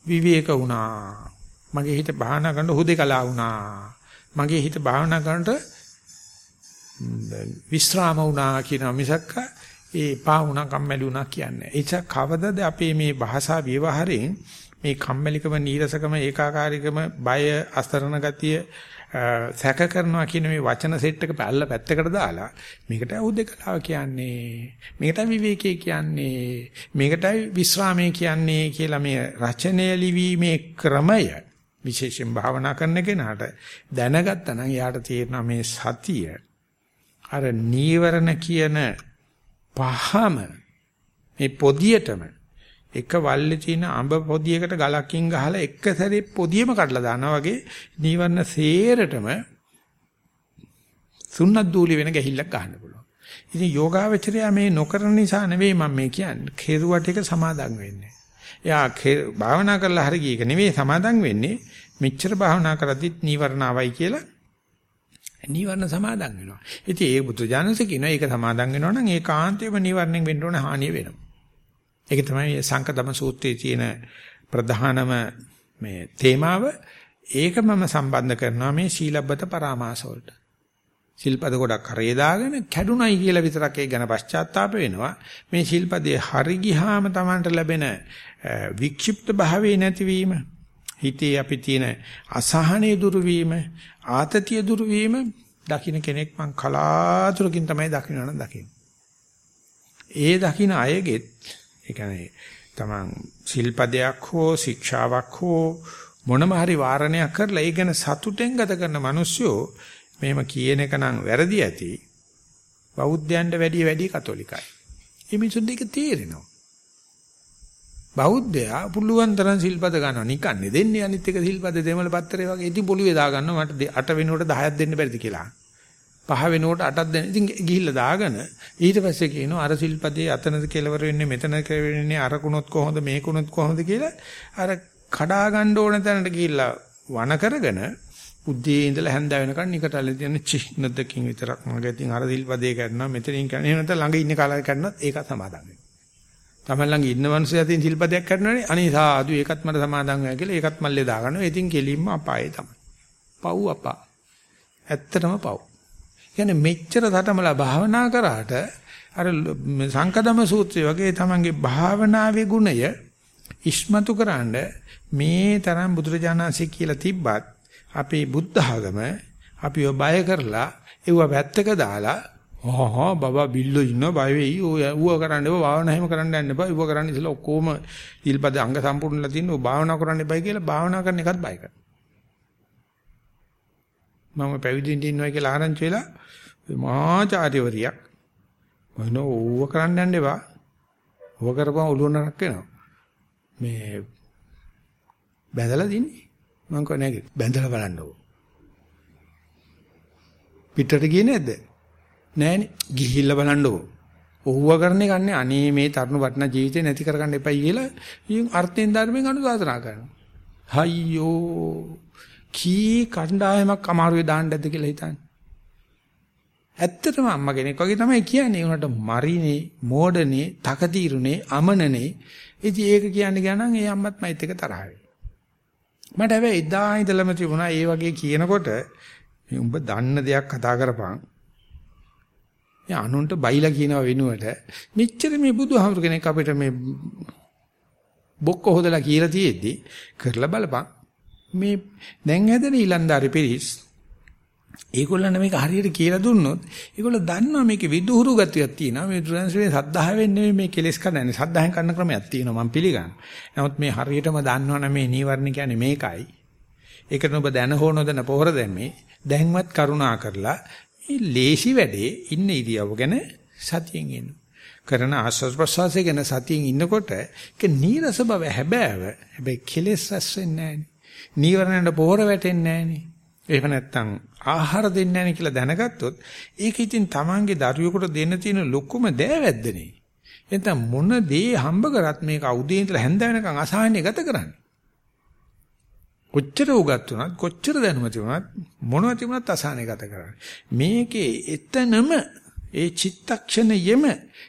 විවේක වුණා. මගේ හිත භාවනා කරනකොට හුදේකලා වුණා. මගේ හිත භාවනා කරනකොට විස්්‍රාම වුණා කියන මිසක්ක ඒ පා වුණා කම්මැලි වුණා කියන්නේ. ඒ නිසා කවදද අපේ මේ භාෂා ව්‍යවහාරයෙන් මේ කම්මැලිකම නීරසකම ඒකාකාරීකම බය අස්තරණ ගතිය සැක කරනවා කියන මේ වචන සෙට් එක පැල්ල පැත්තකට දාලා මේකට උදේකලාව කියන්නේ මේකට විවේකී කියන්නේ මේකටයි විස්රාමයේ කියන්නේ කියලා මේ රචනය ලිවීමේ ක්‍රමය විශේෂයෙන් භාවනා කරන කෙනාට දැනගත්තා නම් යාට තේරෙනවා මේ සතිය අර නීවරණ කියන පහම මේ පොදියටම එක වල්ලේ තියෙන අඹ පොදියකට ගලකින් ගහලා එක සැරේ පොදියම කඩලා දානවා වගේ නීවරණ සේරටම සුන්නත් දූලි වෙන ගැහිල්ලක් ගන්න පුළුවන්. ඉතින් යෝගාවචරය මේ නොකරන නිසා නෙවෙයි මම මේ කියන්නේ. කෙරුවට එක සමාදන් වෙන්නේ. එයා භාවනා කරලා හරි ගියක නෙවෙයි සමාදන් වෙන්නේ. මෙච්චර භාවනා කරද්දිත් නීවරණ ආවයි කියලා නීවරණ සමාදන් වෙනවා. ඉතින් ඒ බුදු ජානස කියනවා ඒක සමාදන් වෙනවා නම් ඒකාන්තයෙන්ම නීවරණයෙන් වෙන්න ඕන හානිය වෙනවා. ඒක තමයි සංකදම සූත්‍රයේ තියෙන ප්‍රධානම මේ තේමාව. ඒක මම සම්බන්ධ කරනවා මේ සීලබ්බත පරාමාස වලට. සිල්පද ගොඩක් කරේ දාගෙන කැඩුනයි කියලා විතරක් ඒ ගැන පශ්චාත්තාප වෙනවා. මේ සිල්පදේ හරි ගියාම Tamanට ලැබෙන වික්ෂිප්ත භාවයේ නැතිවීම හිතේ අපි තියෙන අසහනය දුරු වීම ආතතිය දුරු වීම දකින්න කෙනෙක් මං කලාතුරකින් තමයි දකින්නන දකින්න. ඒ දකින්න අයගෙත් ඒ කියන්නේ තමන් සිල්පදයක් හෝ ශික්ෂාවක් හෝ මොනම හරි වාරණයක් කරලා ඒ ගැන සතුටෙන් ගත කරන මිනිස්සු මෙහෙම කියන එක නම් වැරදි ඇති. බෞද්ධයන්ට වැඩිය වැඩි කතෝලිකයි. මේ මිනිසුන් දෙක තේරෙනවා. බෞද්ධයා පුළුවන් තරම් සිල්පද ගන්නවා නිකන්නේ දෙන්නේ අනිත් එක සිල්පද දෙමළ පත්‍රේ වගේ ඉතින් පොළුවේ දා ගන්නවා මට 8 වෙනකොට 10ක් දෙන්න බැරිද කියලා. පහ වෙනකොට 8ක් දෙන්න. ඉතින් ගිහිල්ලා දාගෙන ඊට පස්සේ කියනවා අර සිල්පදේ අතනද කෙලවර වෙන්නේ මෙතන කෙලවර වෙන්නේ අරකුණොත් කොහොමද මේකුණොත් කොහොමද කියලා අර කඩා ගන්න ඕන තැනට ගිහිල්ලා වණ කරගෙන උදේ ඉඳලා හැන්ද වෙනකන් නිකටල තියෙන චිහ්නදකින් විතරක් මගේ ඉතින් අර සිල්පදේ කරනවා මෙතනින් කරනවා එහෙම නැත්නම් ළඟ ඉන්න කාලය කරනත් ඒක සමාදන් වෙනවා. තමයි ළඟ ඉන්න මනුස්සයා තියෙන සිල්පදයක් කරනවනේ අනේ සාදු ඒකත් මට සමාදන් වෙනවා කියලා ඒකත් මල්ලේ දාගන්නවා. ඉතින් කෙලින්ම අපායේ තමයි. පව් අපා. ඇත්තටම පව්. කියන්නේ මෙච්චර තටමලා භාවනා කරාට අර සංකදම සූත්‍රය වගේ තමන්ගේ භාවනාවේ ගුණය ඉස්මතු කරන්න මේ තරම් බුදුරජාණන්සේ කියලා තිබ්බත් අපේ බුද්ධ ආගම අපිව බය කරලා ඒව පැත්තක දාලා ආහා බබා බිල්ලෝ ඉන්න බය වෙයි. ඌව කරන්න එපා භාවනා හැම කරන්න යන්න එපා. ඌව කරන්න ඉතලා ඔක්කොම ඉල්පද අංග සම්පූර්ණලා තියෙන ඌ භාවනා කරන්න එපයි කියලා භාවනා කරන එකත් බය කරනවා. මම පැවිදිින් ඉන්නවා කියලා ආරංචි වෙලා මහාචාර්යවරියක් මොන ඕව කරන්න යන්න එපා. ඕව කරපුවම ඔළුව නරක් වෙනවා. මේ බැඳලා දින්නේ. මං කෝ නෑ බැඳලා බලන්නකෝ. පිටට ගියේ නැද්ද? නෑනේ. ගිහිල්ලා බලන්නකෝ. ඔහුව කරන එක අන්නේ අනේ මේ තරුණ වටන ජීවිතේ නැති කරගන්න එපයි කියලා ඉතින් අර්ථයෙන් ධර්මයෙන් අනුශාසනා කරනවා. හයියෝ කී කණ්ඩායමක් අමාරුවේ දාන්න ඇද්ද කියලා හිතන්නේ. ඇත්තටම අම්මා කෙනෙක් වගේ තමයි කියන්නේ. උනට මරිනේ, මෝඩනේ, තකතිරුනේ, අමනනේ. ඉතින් ඒක කියන්නේ ගනන් ඒ අම්මත් මයිත් එක තරහ මට හැබැයි එදා ඉඳලම තිබුණා ඒ වගේ කියනකොට මේ උඹ දන්න දෙයක් කතා කරපන්. යා අනුන්ට බයිලා කියනව වෙනුවට මෙච්චර මේ බුදුහාමුදුර කෙනෙක් අපිට මේ බොක්ක හොදලා කියලා තියෙද්දි කරලා බලපන්. මේ දැන් හැදෙන ඊලන්දාරි පිරිස් ඒගොල්ලන් මේක හරියට කියලා දුන්නොත් ඒගොල්ලෝ දන්නවා මේකේ විදුහුරු ගතියක් තියෙනවා. මේ ට්‍රාන්ස්ලේෂන් සද්ධාවෙන් නෙමෙයි මේ කෙලස් කරන්නේ සද්ධායෙන් කරන ක්‍රමයක් තියෙනවා මම පිළිගන්නවා. නමුත් මේ හරියටම දන්නවනේ මේ නීවරණ කියන්නේ මේකයි. ඒකට ඔබ දැන හෝ නොදැන පොහොර දැම්මේ දැන්වත් කරුණා කරලා මේ ලේසි වැඩේ ඉන්න ඉරියව් ගැන සතියෙන් ඉන්න. කරන ආස්වාද ප්‍රසවාසය ගැන සතියෙන් ඉන්නකොට ඒක නීරස බව හැබෑව. හැබැයි කෙලස් රැස් වෙන්නේ නැහැ නීවරණයට පොහොර වැටෙන්නේ නැහැ එහෙම නැත්නම් ආහාර දෙන්නේ නැහැ කියලා දැනගත්තොත් ඒක ඉතින් Tamange දරුවෙකුට දෙන්න තියෙන ලොකුම දෑවැද්දනේ. එතන මොන දේ හම්බ කරත් මේක අවුදේ ඉඳලා හැන්ද වෙනකන් අසහනෙ ගත කරන්නේ. කොච්චර උගත් වුණත් කොච්චර දැනුම තිබුණත් මොනව තිබුණත් අසහනෙ ගත කරන්නේ. මේකේ එතනම ඒ චිත්තක්ෂණයෙම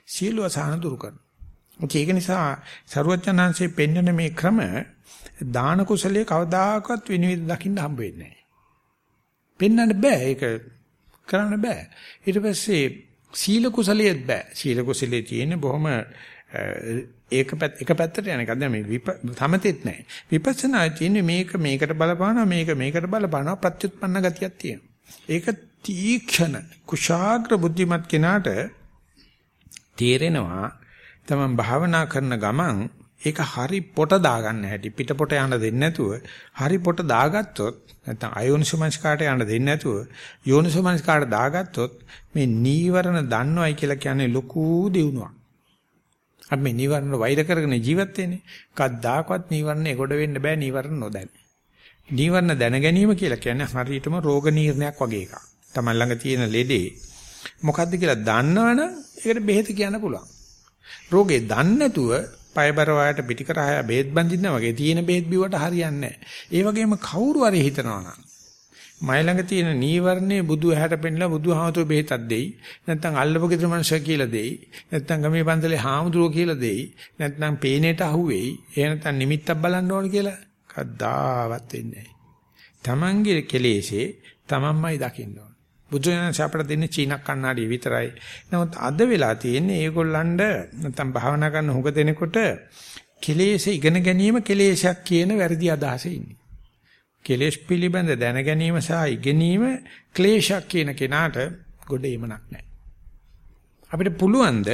සියලු අසහන දුරු කරනවා. ඒක නිසා සරුවචනාංශයේ පෙන්වන මේ ක්‍රම දාන කුසලයේ කවදාකවත් විනිවිද දකින්න හම්බ වෙන්නේ නැහැ. පෙන්වන්න බෑ ඒක කරන්න බෑ. ඊට පස්සේ සීල කුසලයේත් බෑ. සීල කුසලයේ තියෙන බොහොම ඒක එක පැත්තට යන එකක් දැන් මේ සමතෙත් නැහැ. විපස්සනා තියෙන්නේ මේක මේකට බලපානවා මේක මේකට බලපානවා ප්‍රත්‍යুৎපන්න ගතියක් තියෙනවා. ඒක තීක්ෂණ කුශාග්‍ර බුද්ධිමත් කෙනාට තේරෙනවා තමන් භාවනා කරන ගමන් ඒක හරි පොට දාගන්න හැටි පිටපොට යන්න දෙන්නේ නැතුව හරි පොට දාගත්තොත් නැත්නම් අයෝනිසෝමනස්කාට යන්න දෙන්නේ නැතුව යෝනිසෝමනස්කාට දාගත්තොත් මේ නීවරණ දන්නවයි කියලා කියන්නේ ලොකු දියුණුවක්. අපි මේ නීවරණ වෛර කරගෙන ජීවත් වෙන්නේ. කද්දාකවත් නීවරණ එගොඩ වෙන්න බෑ නීවරණ නොදැන. නීවරණ දැන ගැනීම කියලා කියන්නේ හරියටම රෝග නිర్ణයක් වගේ එකක්. Taman ළඟ තියෙන ලෙඩේ මොකද්ද කියලා දන්නවනම් ඒකට බෙහෙත කියන්න පුළුවන්. රෝගේ දන්නේ නැතුව පයබර වලට පිටිකරහය බේත් බඳින්න වගේ තියෙන බේත් බිවට හරියන්නේ නැහැ. ඒ වගේම කවුරු හරි හිතනවා නම් මයි ළඟ තියෙන නීවරණේ බුදු ඇහැට පෙන්නලා බුදුහාමතුරු බෙහෙතක් දෙයි. නැත්නම් අල්ලපු ගෙදර මනුස්සය කියලා දෙයි. නැත්නම් ගමේ පන්සලේ හාමුදුරුවෝ කියලා දෙයි. නැත්නම් පේනේට අහුවෙයි. එහෙ නැත්නම් නිමිත්තක් බලන්න ඕන කියලා කද්දාවත් වෙන්නේ නැහැ. Tamange කෙලෙසේ තමන්මයි දකින්න ඕන. බුදුරජාණන් අපට දෙන්නේ චීනක් කන්නාඩිය විතරයි. නමුත් අද වෙලා තියෙන්නේ ඒගොල්ලන්ට නැත්තම් භාවනා කරන හුඟ දෙනකොට කෙලෙස් ඉගෙන ගැනීම කෙලෙසක් කියන වැරදි අදහසේ ඉන්නේ. කෙලෙස් පිළිබඳ දැන ගැනීම සහ ඉගෙනීම ක්ලේශයක් කියන කෙනාට ගොඩ එමනක් නැහැ. අපිට පුළුවන්ද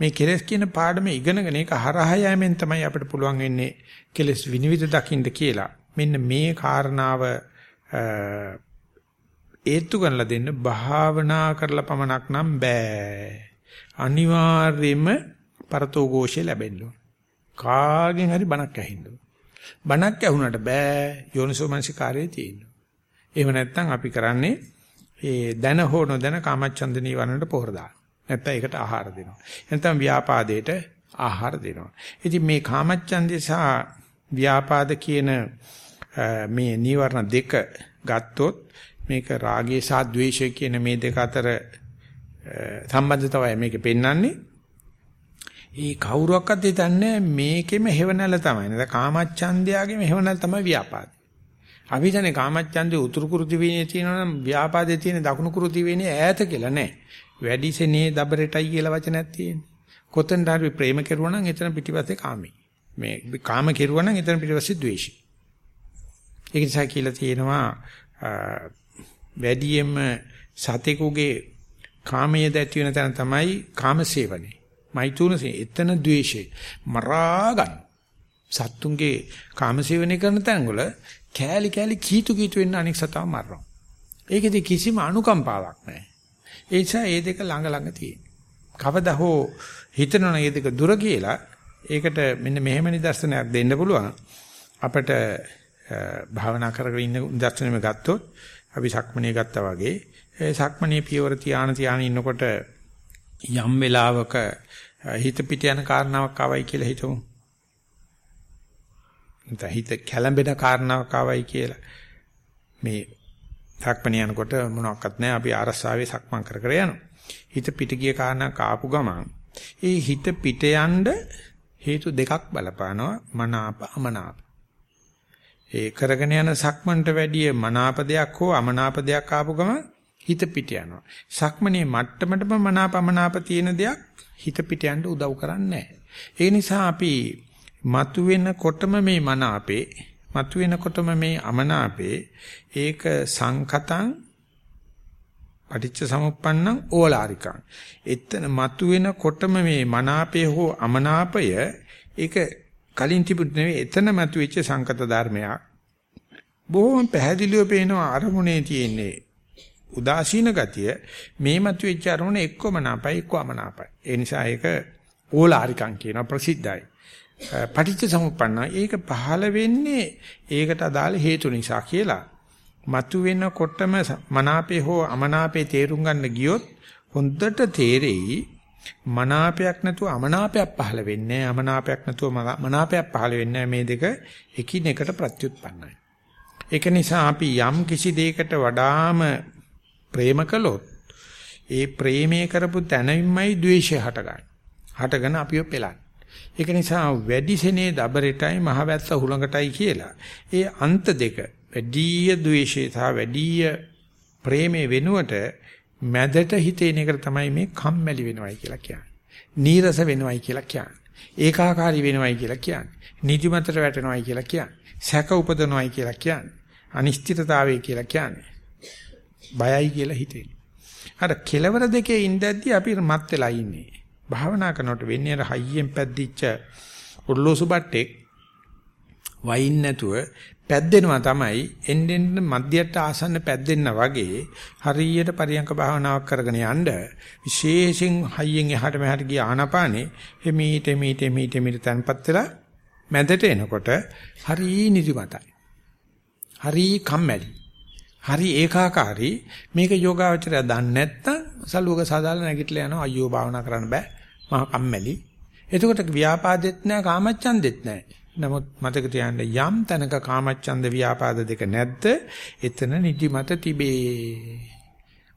මේ කෙලෙස් කියන පාඩම ඉගෙනගෙන ඒක හරහා යෑමෙන් තමයි අපිට පුළුවන් වෙන්නේ කෙලෙස් විනිවිද දකින්න කියලා. මෙන්න මේ කාරණාව ඒත්තු කරලා දෙන්න භාවනා කරලා පමණක් නම් බෑ. අනිවාර්යයෙන්ම පරතෝ ഘോഷය ලැබෙන්න ඕන. කාගෙන් හරි බණක් ඇහින්න ඕන. බණක් ඇහුනට බෑ යෝනිසෝ මනසිකාරයේ තියෙන්න. එහෙම නැත්නම් අපි කරන්නේ ඒ දැන හෝ නොදැන කාමච්ඡන්ද නීවරණයට පොහොර දාන. නැත්නම් ඒකට ආහාර දෙනවා. නැත්නම් ව්‍යාපාදයට ආහාර දෙනවා. ඉතින් මේ කාමච්ඡන්දේ සහ ව්‍යාපාද කියන මේ නීවරණ දෙක ගත්තොත් මේක රාගය සහ ద్వේෂය කියන මේ දෙක අතර සම්බන්ධතාවය මේකේ පෙන්වන්නේ. ඒ කවුරුවක්වත් හිතන්නේ මේකෙම හේවණල තමයි. නේද? කාමච්ඡන්දයාගේම හේවණල තමයි ව්‍යාපාදේ. අපි හිතන්නේ කාමච්ඡන්දේ උතුරු කුරු දිවයිනේ තියෙනවා නම් ව්‍යාපාදේ තියෙන දකුණු කුරු දිවයිනේ ඈත කියලා නෑ. වැඩිසෙනේ දබරටයි කියලා වචනයක් තියෙනවා. කොතෙන්ද හරි ප්‍රේම කෙරුවා නම් එතන පිටිපස්සේ කාමී. මේ කාම කෙරුවා නම් එතන පිටිපස්සේ ද්වේෂය. ඒක නිසා කියලා තියෙනවා වැඩියෙන්ම සතෙකුගේ කාමයේ දැති වෙන තැන තමයි කාමසේවනේ. මෛතුනසේ එතන ද්වේෂේ මරා ගන්න. සත්තුන්ගේ කාමසේවනය කරන තැන්වල කෑලි කෑලි කීතු කීතු වෙන්න අනෙක් සතාව මරනවා. ඒකෙදි කිසිම අනුකම්පාවක් නැහැ. ඒ නිසා මේ දෙක ළඟ ළඟ තියෙන. කවදා හෝ හිතනවා මේ දෙක දුර කියලා ඒකට මෙන්න මෙහෙම නිදර්ශනයක් දෙන්න පුළුවන්. අපිට භාවනා කරගෙන ඉන්න නිදර්ශනෙම ගත්තොත් අපි සක්මණේ ගත්තා වගේ ඒ සක්මණේ පියවර තියාන තියාන ඉන්නකොට යම් වෙලාවක හිත පිට යන කාරණාවක් ආවයි කියලා හිතමු. නැත්නම් හිත කැළඹෙන කාරණාවක් ආවයි කියලා. මේ සක්මණේ යනකොට මොනවත් නැහැ අපි ආරස්සාවේ සක්මන් කර කර යනවා. හිත පිට ගිය කාරණාවක් ආපු ගමන් ඒ හිත පිට යන්න හේතු දෙකක් බලපානවා මනාප අමනාප. ඒ කරගෙන යන සක්මන්ට වැඩිය මනාප දෙයක් හෝ අමනාප දෙයක් ආපු ගම හිත පිට යනවා. සක්මනේ මට්ටමටම මනාපමනාප තියෙන දෙයක් හිත පිට යන්න උදව් කරන්නේ නැහැ. ඒ නිසා අපි මතුවෙනකොටම මේ මනාපේ මතුවෙනකොටම මේ අමනාපේ ඒක සංකතං පටිච්ච සමුප්පන්නං ඕලාරිකං. එතන මතුවෙනකොටම මේ මනාපය හෝ අමනාපය ඒක කලින් තිබුණ නෙවෙයි එතන මතුවෙච්ච සංකත ධර්මයක්. බොහොම පැහැදිලිව පේනවා අරමුණේ තියෙන්නේ උදාසීන ගතිය මේ මතුවෙච්ච අරමුණ එක්කම නාපයි එක්කම නාපයි. ඒ නිසා ඒක ඕලාරිකං කියන ප්‍රසිද්ධයි. පටිච්ච සමුප්පන්න ඒක පහළ වෙන්නේ ඒකට අදාළ හේතු නිසා කියලා. මතු වෙනකොටම මනාපේ හෝ අමනාපේ තේරුම් ගන්න ගියොත් හොඳට තේරෙයි මනාපයක් නැතුව අමනාපයක් පහළ වෙන්නේ අමනාපයක් නැතුව මනාපයක් පහළ වෙන්නේ මේ දෙක එකිනෙකට ප්‍රත්‍යুৎපන්නයි. ඒක නිසා අපි යම් කිසි දෙයකට වඩාම ප්‍රේම කළොත් ඒ ප්‍රේමයේ කරපු තැනින්මයි ද්වේෂය හටගන්නේ. හටගෙන අපිව පෙළන්නේ. ඒක නිසා වැඩි සෙනේ දබරටයි මහවැත්ත හුලඟටයි කියලා. ඒ අන්ත දෙක වැඩිය ද්වේෂය සහ වැඩිය ප්‍රේමේ වෙනුවට මැදට හිතේන එක තමයි මේ කම්මැලි වෙනවයි කියලා කියන්නේ. නීරස වෙනවයි කියලා කියන්නේ. ඒකාකාරී වෙනවයි කියලා කියන්නේ. නිදිමතට වැටෙනවයි කියලා කියන්නේ. සැක උපදනවයි කියලා කියන්නේ. අනිශ්චිතතාවය කියලා කියන්නේ. බයයි කියලා හිතෙන්නේ. අර කෙලවර දෙකේ ඉඳද්දි අපි මත් වෙලා ඉන්නේ. භාවනා කරනකොට වෙන්නේ අර හයියෙන් පැද්දිච්ච උර්ලෝසු බට්ටෙක් වයින් නැතුව පැද්දෙනවා තමයි එන්නෙන් මධ්‍යයට ආසන්න පැද්දෙන්න වගේ හරියට පරියංක භාවනාවක් කරගෙන යන්න විශේෂයෙන් හයියෙන් එහාට මෙහාට ගිය ආනාපානේ එමීට එමීට එමීට එමීට තන්පත් වෙලා මැදට එනකොට හරි නිදිමතයි. හරි කම්මැලි. හරි ඒකාකාරී. මේක යෝගාවචරය දන්නේ නැත්තම් සලුවක සාදාලා නැගිටලා යනවා. අයියෝ භාවනා කරන්න බෑ. මහා කම්මැලි. එතකොට ව්‍යාපාදෙත් නැහැ කාමච්ඡන්දෙත් නැහැ නමුත් මතක තියාගන්න යම් තැනක කාමච්ඡන්ද ව්‍යාපාද දෙක නැද්ද? එතන නිදිමත තිබේ.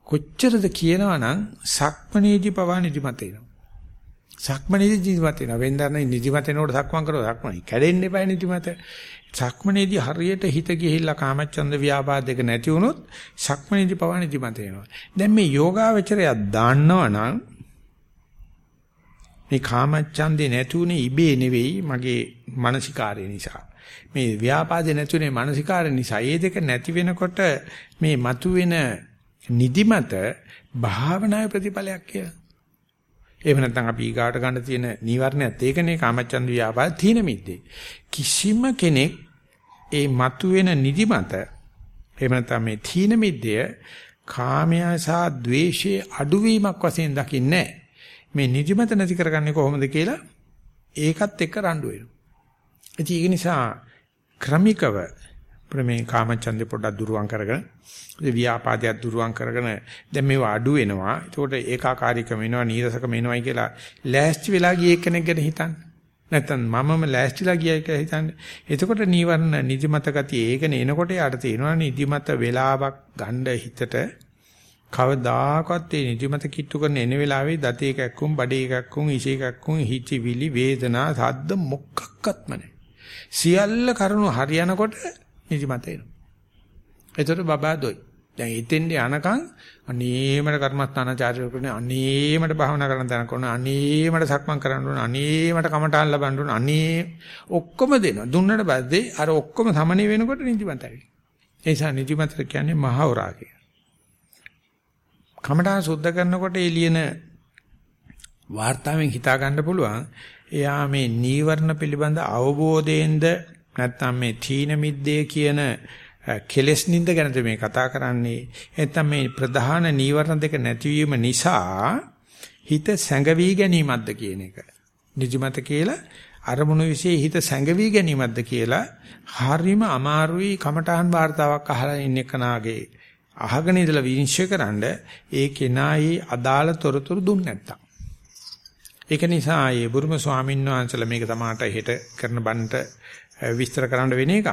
කොච්චරද කියනවනම් සක්මනේදී පවා නිදිමත එනවා. සක්මනේදී නිදිමත එනවා. වෙන්දරන නිදිමත එනකොට සක්මන් කරලා සක්මනේ කැඩෙන්න එපා නිදිමත. සක්මනේදී හරියට හිත ගිහිල්ලා කාමච්ඡන්ද ව්‍යාපාද දෙක නැති වුණොත් සක්මනේදී පවා නිදිමත එනවා. දැන් මේ යෝගාවචරය දන්නවනම් මේ කාමච්ඡන්දේ නැතුනේ ඉබේ නෙවෙයි මගේ මානසිකාරය නිසා. මේ ව්‍යාපාදේ නැතුනේ මානසිකාරය නිසා. ඒ දෙක නැති වෙනකොට මේ මතුවෙන නිදිමත භාවනාවේ ප්‍රතිඵලයක් කියලා. එහෙම නැත්නම් අපි ඊගාට ගන්න තියෙන නීවරණයත් ඒකනේ කාමච්ඡන්ද ව්‍යාපාද තීන මිද්දේ. කිසිම කෙනෙක් ඒ මතුවෙන නිදිමත එහෙම නැත්නම් මේ තීන මිද්දය කාමයා සහ ද්වේෂයේ අඩුවීමක් වශයෙන් දකින්නේ නැහැ. මේ නිදිමත නැති කරගන්නේ කොහොමද කියලා ඒකත් එක්ක රණ්ඩු වෙනවා. ඒක නිසා ක්‍රමිකව ප්‍රමේ කාමචන්දේ පොඩ්ඩක් දුරුවන් කරගෙන ව්‍යාපාදයක් දුරුවන් කරගෙන දැන් මේවා අඩු වෙනවා. ඒකට ඒකාකාරීකම වෙනවා, නීරසකම වෙනවයි කියලා ලෑස්ති වෙලා ගිය කෙනෙක් ගැන හිතන්න. නැත්තම් මමම ලෑස්තිලා ගියයි කියලා හිතන්න. එතකොට නීවරණ නිදිමත ගතිය ඒකනේ එනකොට යාට තේනවා නිදිමත වෙලාවක් ගන්න හිතට කවදාකවත් ඒ නිදිමත කිට්ටු කරන එන වෙලාවේ දතේ එකක්කුම් බඩේ එකක්කුම් ඉෂේ එකක්කුම් හිචිවිලි වේදනා සද්ද මොකක්වත්ම නැහැ. සියල්ල කරුණු හරියනකොට නිදිමත එනවා. ඒතර බබා දොයි. දැන් එතෙන්ද යනකම් අනේමඩ කර්මස්ථානාචාර්ය කරන අනේමඩ භාවනා කරන තැන කරන අනේමඩ සක්මන් කරන්න ඕන අනේමඩ කමටහන් ලබන්න ඕන අනේ ඔක්කොම දෙනවා. දුන්නට පස්සේ අර ඔක්කොම සමනය වෙනකොට නිදිමතයි. ඒ නිසා නිදිමතට කියන්නේ මහවරා කියලා. කමඨා සුද්ධ කරනකොට එළියන වார்த்தාවෙන් හිතා ගන්න පුළුවන්. එයා මේ නීවරණ පිළිබඳ අවබෝධයෙන්ද නැත්නම් මේ තීන මිද්දේ කියන කෙලෙස් නින්ද ගැනද මේ කතා කරන්නේ? නැත්නම් මේ ප්‍රධාන නීවරණ දෙක නැතිවීම නිසා හිත සැඟවි ගැනීමක්ද කියන එක. නිදිමත කියලා අරමුණු વિશે හිත සැඟවි ගැනීමක්ද කියලා හරිම අමාරුයි කමඨහන් වார்த்தාවක් අහලා ඉන්න කෙනාගේ අහගෙන ඉඳලා විනිශ්චය කරන්න ඒ කෙනායි අදාළ තොරතුරු දුන්නේ නැත්තම්. ඒක නිසා ඒ බුරුම ස්වාමීන් වහන්සේලා මේක තමාට හෙට කරන බන්ට විස්තර කරන්න වෙන එකක්.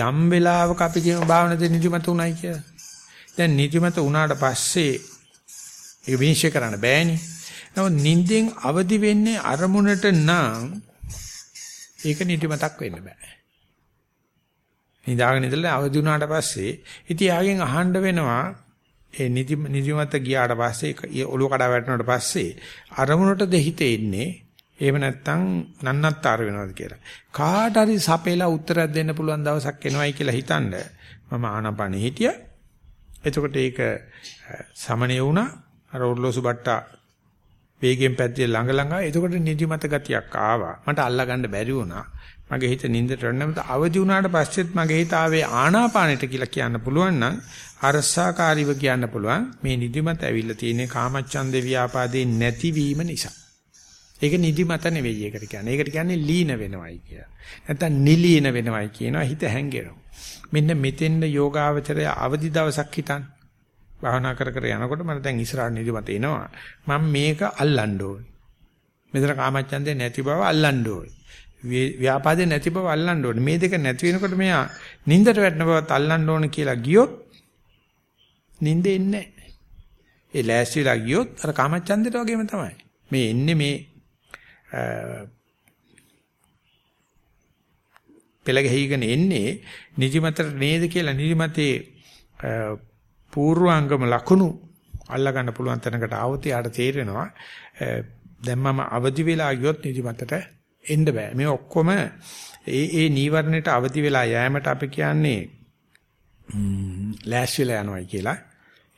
යම් වෙලාවක අපි කියන භාවනාවේ නිදිමත උනායි කියලා. දැන් නිදිමත උනාට පස්සේ ඒක විනිශ්චය කරන්න බෑනේ. නමුත් නිින්දෙන් අවදි වෙන්නේ අරමුණට නම් ඒක නිදිමතක් වෙන්න බෑ. නිදාගෙන ඉඳලා අවදි වුණාට පස්සේ ඉතින් යාගෙන් අහන්න වෙනවා ඒ නිදි නිදිමත ගියාට පස්සේ ඔළුව කඩා වැටුණාට පස්සේ අරමුණට දෙහිත එන්නේ එහෙම නැත්නම් නන්නත්තර වෙනවද කියලා. කාට හරි සපේලා උත්තරයක් දෙන්න පුළුවන් දවසක් එනවයි කියලා හිතනද මම ආනපනෙ හිටියා. එතකොට ඒක සමණේ වුණා. අර ඔර්ලෝසු බට්ටා වේගෙන් පැද්දේ ළඟ ළඟ. එතකොට නිදිමත ගතියක් ආවා. මට අල්ලා ගන්න බැරි වුණා. මගේ හිත නින්දට රැන්නමත අවදි වුණාට පස්සෙත් මගේ හිත ආවේ ආනාපානෙට කියලා කියන්න පුළුවන් නම් අරසාකාරීව කියන්න පුළුවන් මේ නිදිමත ඇවිල්ලා තියෙන්නේ කාමච්ඡන්දේ ව්‍යාපාදේ නැතිවීම නිසා. ඒක නිදිමත නෙවෙයි ඒකට කියන්නේ. ඒකට කියන්නේ ලීන වෙනවයි කියලා. නැත්තම් නිලීන වෙනවයි කියනවා හිත හැංගෙනවා. මෙන්න මෙතෙන්ද යෝගාවචරය අවදි දවසක් හිටන්. භාවනා කර කර යනකොට මම දැන් ඉස්සරහ නිදිමත එනවා. මම මේක අල්ලන්න ඕනේ. මෙතන කාමච්ඡන්දේ නැති බව අල්ලන්න ඕනේ. ව්‍යාපාදේ නැති බව අල්ලන්න ඕනේ. මේ දෙක නැති වෙනකොට මෙයා නින්දට වැටෙන බවත් අල්ලන්න ඕනේ කියලා ගියොත් නින්ද එන්නේ නැහැ. ඒ ලෑස්තිලා ගියොත් අර කාමච්ඡන්දේට වගේම තමයි. මේ එන්නේ මේ පෙළ ගහීගෙන එන්නේ නිදිමතට නේද කියලා නිදිමතේ පූර්වාංගම ලකුණු අල්ලා ගන්න පුළුවන් තැනකට ආවොත් යාට තේරෙනවා දැන් මම අවදි වෙලා ගියොත් නිදිමතට එන්න බෑ මේ ඔක්කොම ඒ ඒ නීවරණයට අවදි වෙලා යෑමට අපි කියන්නේ ලෑස්තිලා යනවායි කියලා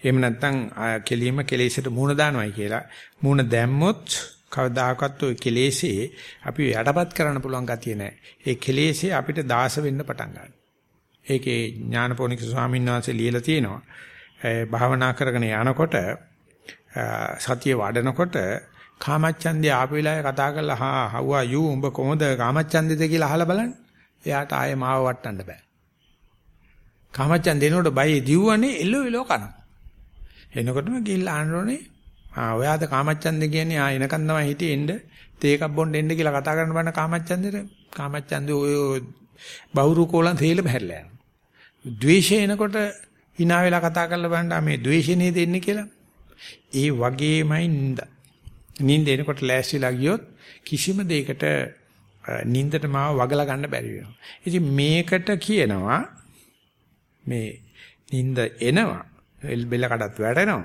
එහෙම නැත්නම් කෙලීම කෙලෙසට මූණ දානවායි කියලා මූණ දැම්මොත් කවදාකවත් ওই කෙලෙසේ අපි යටපත් කරන්න පුළුවන් ගතිය නැහැ. ඒ කෙලෙසේ අපිට දාස වෙන්න පටන් ගන්නවා. ඒකේ ඥානපෝනික ස්වාමීන් වහන්සේ ලියලා තියෙනවා. භාවනා කරගෙන යනකොට සතිය වඩනකොට කාමච්ඡන්දේ ආපු වෙලාවේ කතා කරලා හා how are you උඹ කොහොමද කාමච්ඡන්දේද කියලා අහලා බලන්න. එයාට ආයේ මාව වටන්න බෑ. කාමච්ඡන්දේනෝට බයි දිව්වනේ එළෝ එළෝ කන. එනකොටම ගිහිල්ලා ආනරෝනේ ආ ඔයාද කාමච්ඡන්දේ කියන්නේ ආ එනකන් තමයි හිටියේ එන්න තේ එකක් බොන්න එන්න කියලා කතා කරන්න බන්න කාමච්ඡන්දේට කාමච්ඡන්දේ ඔය බහුරු කෝලන් තේලෙම හැරලා යනවා. ද්වේෂය එනකොට hina වෙලා කතා කරලා බලන්න මේ ද්වේෂය නේද එන්නේ කියලා. ඒ වගේමයි නින්ද. නින්ද එනකොට ලෑස්තිලා ගියොත් කිසිම දෙයකට නින්දට මාව වගලා ගන්න බැරි වෙනවා. ඉතින් මේකට කියනවා මේ නින්ද එනවා බෙල්ල කඩත් වැටෙනවා.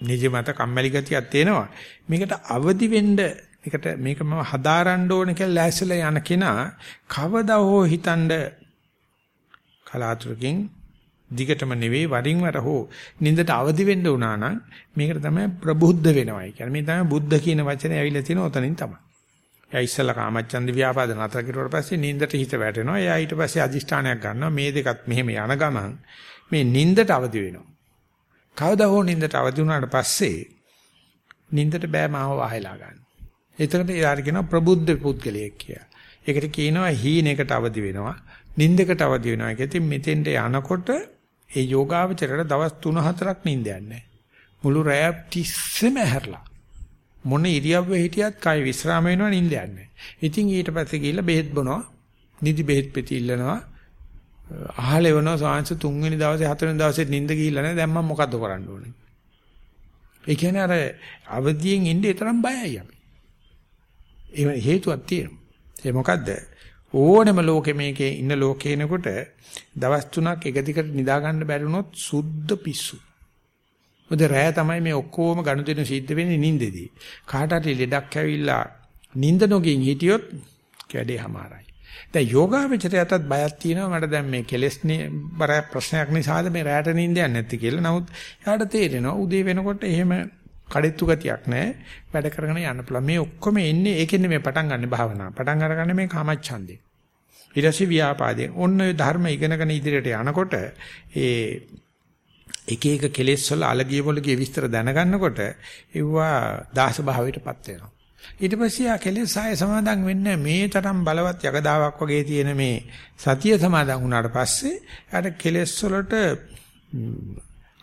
නිදිමත කම්මැලි ගතියක් තේනවා. මේකට අවදි වෙන්න මේකට මේක මම හදාරන්න ඕන කියලා ලෑස්තිලා යන කෙනා කවදා හෝ හිතනද කලාතුරකින් දිගටම නෙවෙයි වරින් වර හෝ නින්දට අවදි වෙන්න උනා නම් මේකට තමයි ප්‍රබුද්ධ වෙනවයි කියන්නේ. මේ තමයි බුද්ධ කියන වචනේ ඇවිල්ලා තියෙන උතනින් තමයි. එයා ඉස්සලා කාමච්ඡන්ද ව්‍යාපාද නතර කරුවාට පස්සේ නින්දට හිත වැටෙනවා. එයා ඊට පස්සේ අදිෂ්ඨානයක් ගන්නවා. මේ දෙකත් මෙහෙම යන ගමන් මේ නින්දට අවදි වෙනවා. කවදා හෝ නින්දට අවදි වුණාට පස්සේ නින්දට බෑ මාව වහලා ගන්න. එතකොට යාර කියනවා ප්‍රබුද්ධ පුද්ගලයෙක් කියලා. ඒකට කියනවා හීනෙකට අවදි වෙනවා. නින්දකට අවදි වෙනවා. ඒක ඉතින් මෙතෙන්ට යනකොට ඒ යෝගාවචරයට දවස් 3-4ක් නිින්දයක් නැහැ. මුළු රැය තිස්සෙම ඇහැරලා. මොන ඉරියව්වේ හිටියත් කය විස්්‍රාම වෙනවා නිින්දයක් නැහැ. ඉතින් ඊට පස්සේ ගිහිල්ලා බෙහෙත් බොනවා. නිදි බෙහෙත් පෙති ඉල්ලනවා. අහල එවනවා සාංශ තුන්වෙනි දවසේ හතරවෙනි දවසේ නිින්ද ගිහිල්ලා නැහැ. දැන් මම මොකද්ද කරන්න ඕනේ? ඒ කියන්නේ අර අවදියෙන් ඉන්නේ තරම් බයයි අපි. ඒ හේතුවක් තියෙනවා. ඒ මොකද්ද? ඕනෙම ලෝකෙ මේකේ ඉන්න ලෝකේනකොට දවස් තුනක් එක දිගට නිදා ගන්න බැරි වුණොත් සුද්ධ පිස්සු. මොකද රෑ තමයි මේ ඔක්කොම ගනුදෙනු සිද්ධ වෙන්නේ නිින්දෙදී. කාට හරි ලෙඩක් ඇවිල්ලා නිින්ද නොගින් හිටියොත් කැඩේ හැමාරයි. දැන් යෝගාවචරයටත් බයක් තියෙනවා මට දැන් මේ කෙලස් බර ප්‍රශ්නයක් නිසාද මේ රැට නිින්දයක් නැති කියලා. නමුත් එයාට තේරෙනවා උදේ වෙනකොට එහෙම කඩਿੱතු ගතියක් නැහැ. වැඩ කරගෙන යන්න පුළුවන්. මේ ඔක්කොම එන්නේ ඒකෙන්නේ මේ පටන් ගන්න භාවනාව. පටන් අරගන්නේ මේ කාමච්ඡන්දේ. ඊට පස්සේ ව්‍යාපාදයෙන්. ඔන්න ඔය ධර්ම ඉගෙනගෙන ඉදිරියට යනකොට ඒ එක එක කෙලෙස් වල අලගිය වලගේ විස්තර දැනගන්නකොට ඒවා දාස භාවයටපත් වෙනවා. ඊට පස්සේ ආ කෙලෙස් ආය සමාදන් වෙන්නේ මේ තරම් බලවත් යකදාවක් වගේ තියෙන මේ සතිය සමාදන් වුණාට පස්සේ අර කෙලෙස් වලට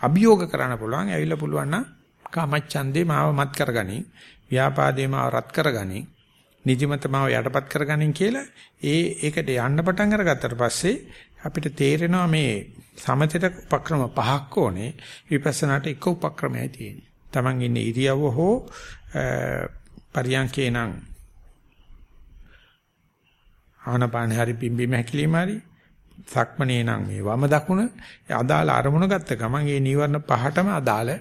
අභියෝග කරන්න පුළුවන්. ඇවිල්ලා පුළුවන් නම් කාමච්ඡන්දේ මාව මත් කරගනි. ව්‍යාපාදේ මාව රත් කරගනි. නිදිමත මාව යටපත් කරගනින් කියලා ඒ ඒකට යන්න පටන් අරගත්තට පස්සේ අපිට තේරෙනවා මේ සමතේට උපක්‍රම පහක් ඕනේ විපස්සනාට එක උපක්‍රමයයි තියෙන්නේ. Taman ඉන්නේ ඉරියව්ව හෝ පරියන්කේ නම් ආනපාන හරි පිම්බීම හැකිලිම හරි සක්මනේ නම් මේ වම දකුණ අදාළ අරමුණ ගත්ත ගමන් ඒ නීවරණ පහටම අදාළ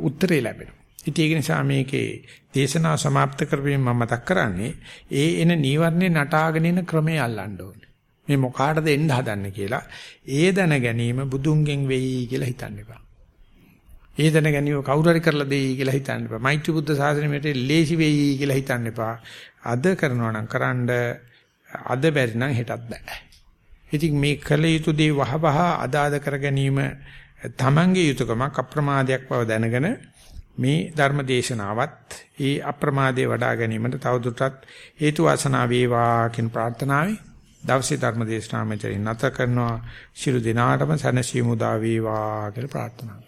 උත්තරේ ලැබෙනවා. ඉතින් ඒක නිසා මේකේ දේශනාව સમાપ્ત කරපින් මම මතක් කරන්නේ ඒ එන නීවරණේ නටාගෙන ඉන ක්‍රමයේ අල්ලන්න ඕනේ. මේ මොකාටද එන්න හදන්නේ කියලා ඒ දැන ගැනීම බුදුන්ගෙන් වෙයි කියලා හිතන්න එපා. ඒ දැන ගැනීම කවුරු හරි කරලා දෙයි කියලා හිතන්න එපා. මෛත්‍රී බුද්ධ සාසනෙ මෙතේ ලේසි වෙයි කියලා හිතන්න එපා. අද කරනවා නම් කරන්න අද බැරි නම් හෙටත් බෑ. ඉතින් මේ කල යුතු දේ වහවහ අදාද කර ගැනීම තමන්ගේ යුතුයකමක් අප්‍රමාදයක් බව දැනගෙන මේ ධර්ම දේශනාවත් ඒ අප්‍රමාදයේ වඩා ගැනීමට තවදුරටත් හේතු වාසනා වේවා කියන ප්‍රාර්ථනාවයි දවසේ ධර්ම දේශනාව මෙතනින් නැත කරනවා. ශිරු දිනාටම සනසීමු දා වේවා කියලා ප්‍රාර්ථනා